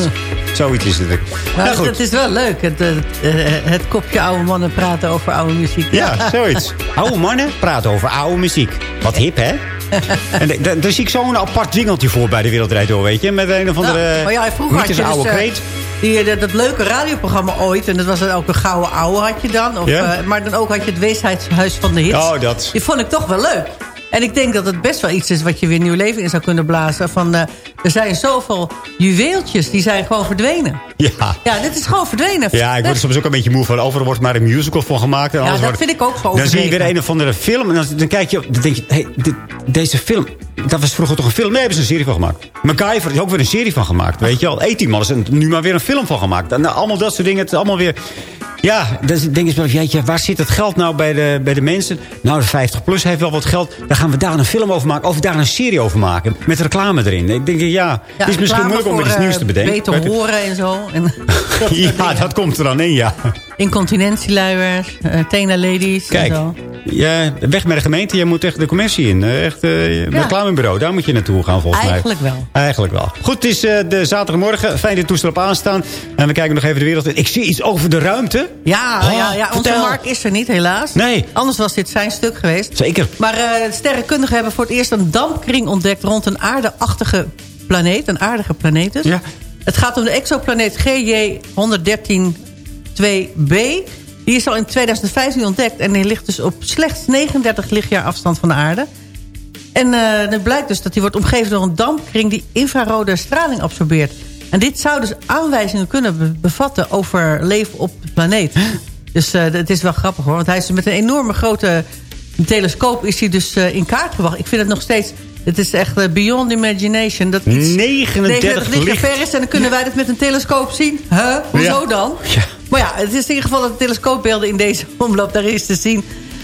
zoiets is het. Maar Nou, goed. het is wel leuk, het, eh, eh, het kopje oude mannen praten over oude muziek. Ja, zoiets. Oude mannen praten over oude muziek. Wat hip, hè? en da- da- daar zie ik zo'n apart jingeltje voor bij de Wereldrijd door, weet je. Met een of andere... Nou, maar ja, vroeger had je mythische dus, oude eh, kreet. die, dat, dat leuke radioprogramma ooit. En dat was dan ook een gouden ouwe had je dan. Of, Ja? eh, maar dan ook had je het Weeshuis van de Hits. Oh, dat. Die vond ik toch wel leuk. En ik denk dat het best wel iets is wat je weer nieuw leven in zou kunnen blazen. Van, eh, er zijn zoveel juweeltjes, die zijn gewoon verdwenen. Ja. Ja, dit is gewoon verdwenen. Ja, ik word er soms ook een beetje moe van. Overal wordt maar een musical van gemaakt. En Ja, alles dat wordt- vind ik ook zo Dan zie je weer een of andere film. En dan, dan kijk je op. Dan denk je, hey, dit- deze film... Dat was vroeger toch een film? Nee, hebben ze een serie van gemaakt. MacGyver er is ook weer een serie van gemaakt. Weet je wel. E-team hadden ze nu maar weer een film van gemaakt. En, nou, allemaal dat soort dingen. Het is allemaal weer... Ja, dan denk je wel, jeetje, waar zit het geld nou bij de, bij de mensen? Nou, de 50PLUS heeft wel wat geld. Dan gaan we daar een film over maken. Of daar een serie over maken. Met reclame erin. Ik denk, ja, het is misschien moeilijk om iets nieuws eh, te bedenken. Beter horen en zo. En Ja, dat komt er dan in, ja. incontinentieluiers, uh, tena ladies Kijk, en zo. Ja, weg met de gemeente. Je moet echt de commercie in. Eh, Echt eh reclamebureau. Daar moet je naartoe gaan volgens Eigenlijk mij. wel. Eigenlijk wel. Goed, het is eh, de zaterdagmorgen. Fijn de toestel op aanstaan. En we kijken nog even de wereld in. Ik zie iets over de ruimte. Ja, Oh, ja, ja onze. Mark is er niet, helaas. Nee. Anders was dit zijn stuk geweest. Zeker. Maar sterrenkundigen hebben voor het eerst een dampkring ontdekt... rond een aardeachtige planeet. Een aardige planeet dus. Ja. Het gaat om de exoplaneet GJ 113-2b. Die is al in 2015 ontdekt. En die ligt dus op slechts 39 lichtjaar afstand van de aarde. En eh, het blijkt dus dat die wordt omgeven door een dampkring... die infrarode straling absorbeert. En dit zou dus aanwijzingen kunnen be- bevatten... over leven op de planeet. Dus eh, het is wel grappig hoor. Want hij is met een enorme grote telescoop... is hij dus eh, in kaart gebracht. Ik vind het nog steeds... Het is echt beyond imagination. Dat iets 39 lichtjaar licht. ver is... en dan kunnen wij dat met een telescoop zien. Huh? Hoezo Ja. dan? Maar ja, het is in ieder geval dat de telescoopbeelden in deze omloop daar is te zien.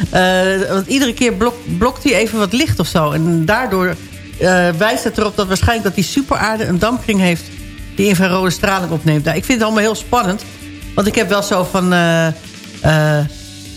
Eh, want iedere keer blok, blokt hij even wat licht of zo. En daardoor eh, wijst het erop dat waarschijnlijk dat die superaarde een dampkring heeft... die infrarode straling opneemt. Nou, ik vind het allemaal heel spannend. Want ik heb wel zo van... eh eh,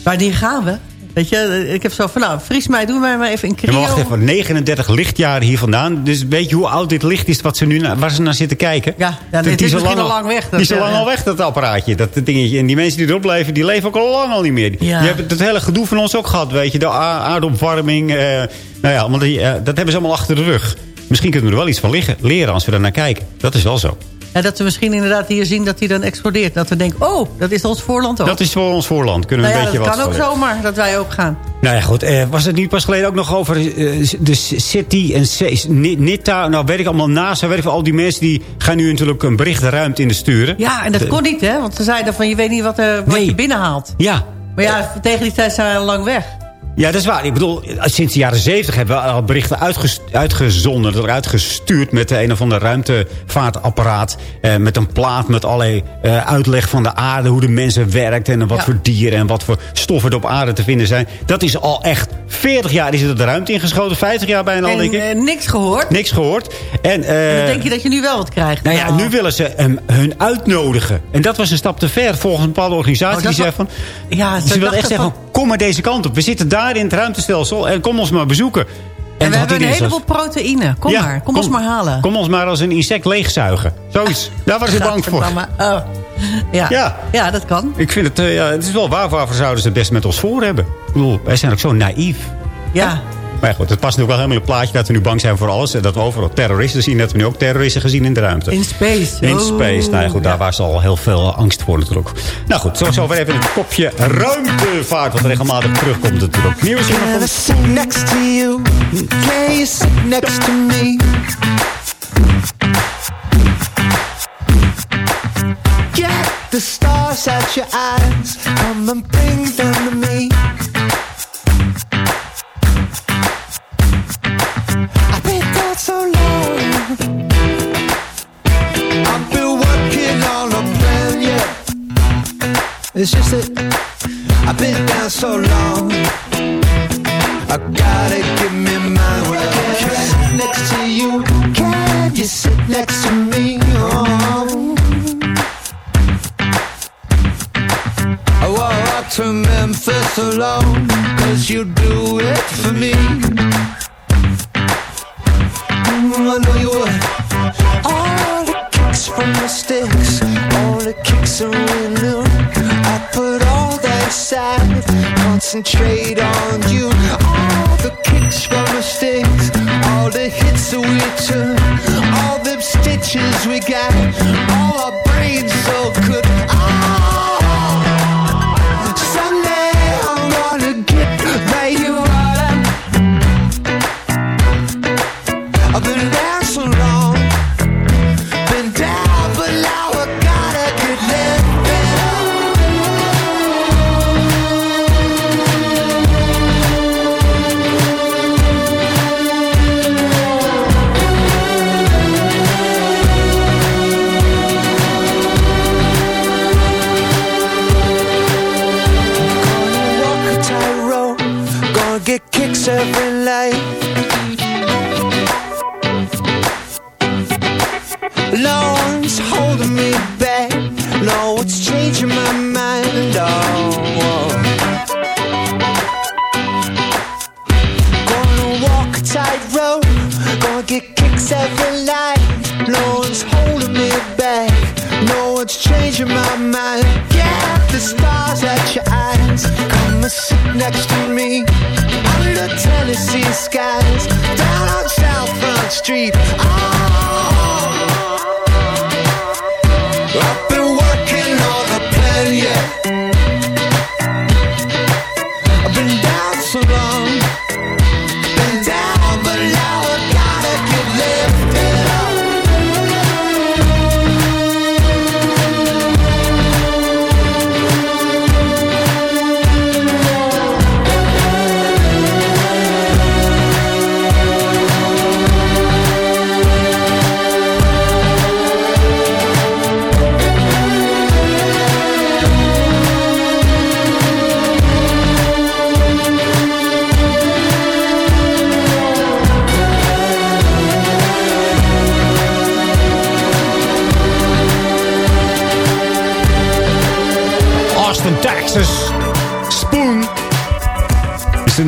wanneer gaan we? Weet je, ik heb zo van... Nou, vries mij, doe mij maar even een Ja, cryo. maar wacht even, 39 lichtjaren hier vandaan. Dus weet je hoe oud dit licht is wat ze nu na- waar ze naar zitten kijken? Ja, ja, dit is misschien lang al lang weg, dat, Die is al ja, lang ja. al weg, dat apparaatje, dat dingetje. En die mensen die erop leven, die leven ook al lang al niet meer. Ja. Je hebt het hele gedoe van ons ook gehad, weet je. De aardopwarming. eh, nou ja, want die, eh, dat hebben ze allemaal achter de rug. Misschien kunnen we er wel iets van liggen, leren als we daar naar kijken. Dat is wel zo. Ja, dat we misschien inderdaad hier zien dat hij dan explodeert. Dat we denken, oh, dat is ons voorland ook. Dat is voor ons voorland. Kunnen we nou een ja, beetje dat wat kan ook zomaar, dat wij ook gaan. Nou ja, goed. Eh, was het niet pas geleden ook nog over eh, de City en C- Ni- Nita? Nou, weet ik allemaal NASA. Weet ik al die mensen die gaan nu natuurlijk een bericht de ruimte in de sturen. Ja, en dat De- kon niet, hè? Want ze zeiden van, je weet niet wat, eh, wat je binnenhaalt. Ja. Maar ja, tegen die tijd zijn we al lang weg. Ja, dat is waar. Ik bedoel, sinds de jaren zeventig hebben we al berichten uitges- uitgezonden, eruit gestuurd met een of ander ruimtevaartapparaat. Eh, met een plaat met allerlei eh, uitleg van de aarde, hoe de mensen werkt en wat Ja. voor dieren en wat voor stoffen er op aarde te vinden zijn. Dat is al echt 40 jaar is het de ruimte ingeschoten, 50 jaar bijna al, denk ik. En eh, niks gehoord. Niks gehoord. En, eh, En dan denk je dat je nu wel wat krijgt. nou ja, nu willen ze hem, hun uitnodigen. En dat was een stap te ver volgens een bepaalde organisatie. Oh, dat die zei van, Ja, ze ze wil echt zeggen, van- kom maar deze kant op. We zitten daar in het ruimtestelsel en kom ons maar bezoeken. En we hebben een heleboel proteïne. Kom Ja, maar, kom, ons maar halen. Kom ons maar als een insect leegzuigen. Zoiets. Daar waren ze bang voor. Oh. Ja. Ja. Ja. dat kan. Ik vind het, eh, ja, het is wel waar. Waarvoor zouden ze het best met ons voor hebben? Ik bedoel, wij zijn ook zo naïef. Ja. Maar ja, goed, het past nu ook wel helemaal in het plaatje dat we nu bang zijn voor alles. En dat we overal terroristen zien. Dat we nu ook terroristen gezien in de ruimte. In space. In Oh. space. Nou ja, goed, daar was al heel veel angst voor natuurlijk. Nou goed, zo, weer even een kopje ruimtevaart. Wat regelmatig terugkomt natuurlijk. Nieuws in next to you? Can you sit next to me? Yeah, stars at your eyes. Come and bring them to me. It's just that I've been down so long. I gotta give me mine. Well, can I sit next to you? Can you sit next to me? Oh. oh I walk to Memphis alone, cause you do it for me. I know you would. All the kicks from the sticks, all the kicks are in new. I put all that aside, concentrate on you. All the kicks from the sticks, all the hits that we took, all the stitches we got, all our brains so good. Oh, so long,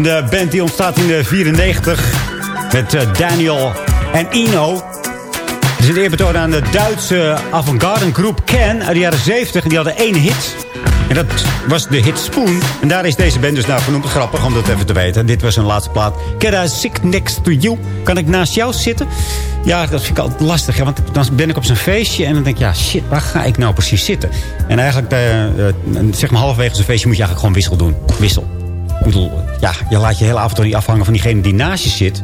een eh, band die ontstaat in de 94. Met eh, Daniel en Ino. Het is een eerbetoon aan de Duitse avant-garde groep Ken uit de jaren 70. En die hadden één hit. En dat was de hit Spoon. En daar is deze band dus naar vernoemd. Grappig om dat even te weten. Dit was hun laatste plaat. Can I sit next to you? Kan ik naast jou zitten? Ja, dat vind ik altijd lastig. Hè? Want dan ben ik op zijn feestje en dan denk ik... Ja, shit, waar ga ik nou precies zitten? En eigenlijk, eh, eh, zeg maar halverwege zo'n feestje... moet je eigenlijk gewoon wissel doen. Wissel. Ik bedoel, ja, je laat je hele avond niet afhangen van diegene die naast je zit.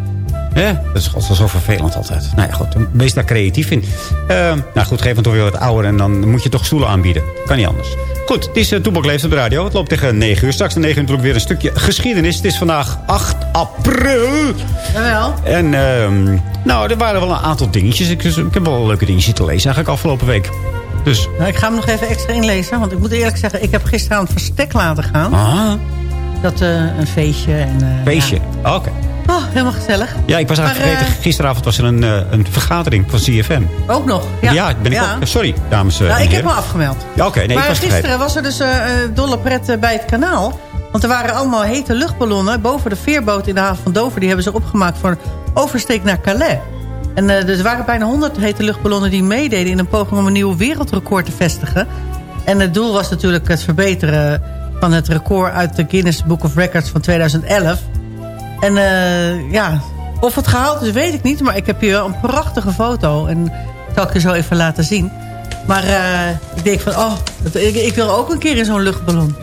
Hè? Dat is altijd zo vervelend altijd. Nou ja, goed. Wees daar creatief in. Eh, nou goed, geef hem toch weer wat ouder. En dan moet je toch stoelen aanbieden. Kan niet anders. Goed, het is uh, Toepak Leeft op de radio. Het loopt tegen 9 uur. Straks om 9 uur natuurlijk weer een stukje geschiedenis. Het is vandaag 8 april. Jawel. En ehm, nou, er waren wel een aantal dingetjes. Ik, dus ik heb wel leuke dingetjes te lezen eigenlijk afgelopen week. Dus, Nou, ik ga hem nog even extra inlezen. Want ik moet eerlijk zeggen, ik heb gisteravond verstek laten gaan. ah, Dat eh, een feestje. En, eh, feestje. Ja. Oké. Oh, helemaal gezellig. Ja, ik was eigenlijk vergeten. Gisteravond was er een, eh, een vergadering van CFM. Ook nog. Ja, ben ik Ja. ook. Sorry, dames eh, Nou, en ik heb heren. me afgemeld. Ja, oké. nee, ik maar was het gisteren vergeten. was er dus eh, eh, dolle pret eh, bij het kanaal. Want er waren allemaal hete luchtballonnen boven de veerboot in de haven van Dover. Die hebben ze opgemaakt voor een oversteek naar Calais. En eh, dus er waren bijna 100 hete luchtballonnen die meededen... in een poging om een nieuw wereldrecord te vestigen. En het doel was natuurlijk het verbeteren van het record... uit de Guinness Book of Records van 2011. En eh, ja, of het gehaald is, weet ik niet. Maar ik heb hier wel een prachtige foto. En dat zal ik je zo even laten zien. Maar eh, ik denk van, oh, ik, ik wil ook een keer in zo'n luchtballon.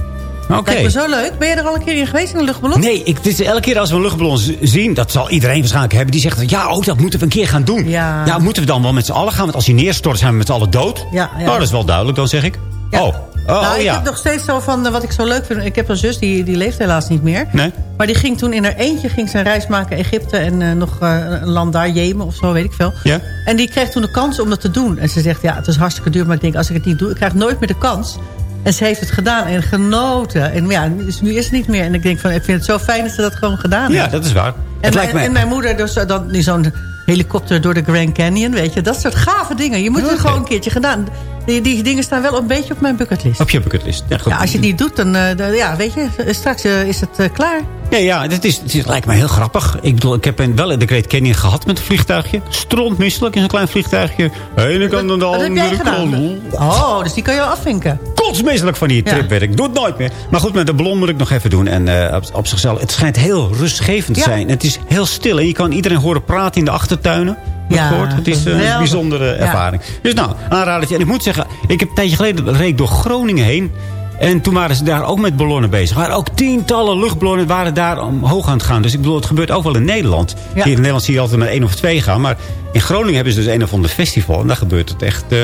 Oké. Lijkt me zo leuk. Ben je er al een keer in geweest in een luchtballon? Nee, ik, het is elke keer als we een luchtballon zien... dat zal iedereen waarschijnlijk hebben... die zegt, ja, oh, dat moeten we een keer gaan doen. Ja. moeten we dan wel met z'n allen gaan? Want als hij neerstort, zijn we met z'n allen dood. Ja, ja. Nou, dat is wel duidelijk dan, zeg ik. Oh, Oh, nou, ik ja. heb nog steeds zo van, eh, wat ik zo leuk vind... Ik heb een zus, die, die leeft helaas niet meer. Nee? Maar die ging toen in haar eentje ging een reis maken Egypte... en eh, nog eh, een land daar, Jemen of zo, weet ik veel. Ja? En die kreeg toen de kans om dat te doen. En ze zegt, ja, het is hartstikke duur... maar ik denk, als ik het niet doe, ik krijg nooit meer de kans. En ze heeft het gedaan en genoten. En ja, dus nu is het niet meer. En ik denk van, ik vind het zo fijn dat ze dat gewoon gedaan Ja, heeft. dat is waar. En, het lijkt mijn, mij... en mijn moeder dus dan zo'n helikopter door de Grand Canyon, weet je. Dat soort gave dingen. Je moet het gewoon een keertje gedaan. Die, die dingen staan wel een beetje op mijn bucketlist. Op je bucketlist. Ja, goed. Ja, als je het niet doet, dan eh, ja, weet je, straks eh, is het eh, klaar. Ja, ja het, is, het, lijkt me heel grappig. Ik bedoel, ik heb een, wel de Great Canyon gehad met een vliegtuigje. Strontmisselijk in zo'n klein vliegtuigje. Ene kant en de andere kant. Oh, dus die kan je wel afvinken. Kotsmisselijk van die Ja. tripwerk. Doe het nooit meer. Maar goed, met de ballon moet ik nog even doen. En op, op zichzelf, het schijnt heel rustgevend te Ja. zijn. Het is heel stil. En je kan iedereen horen praten in de achtertuinen. Ja, gehoord? Het is eh, een geweldig. bijzondere Ja. ervaring. Dus nou, aanradertje. En ik moet zeggen, ik heb een tijdje geleden reed door Groningen heen. En toen waren ze daar ook met ballonnen bezig. Waren ook tientallen luchtballonnen waren daar omhoog aan het gaan. Dus ik bedoel, het gebeurt ook wel in Nederland. Ja. Hier in Nederland zie je altijd maar één of twee gaan. Maar in Groningen hebben ze dus een of ander festival. En daar gebeurt het echt eh,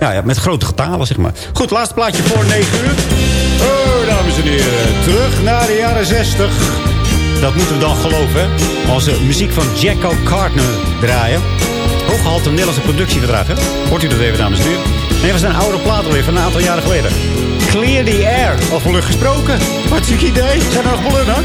ja, ja, met grote getalen, zeg maar. Goed, laatste plaatje voor 9 uur. Oh, dames en heren. Terug naar de jaren 60. Dat moeten we dan geloven? Als we muziek van Jacko Carter draaien. Hooggehalte Nederlandse productieverdrag, hè? Hoort u dat even, dames en heren? Nee, we zijn oude plaat alweer van een aantal jaren geleden. Clear the air. Over lucht gesproken. Wat een idee. Zijn er nog ballonnen?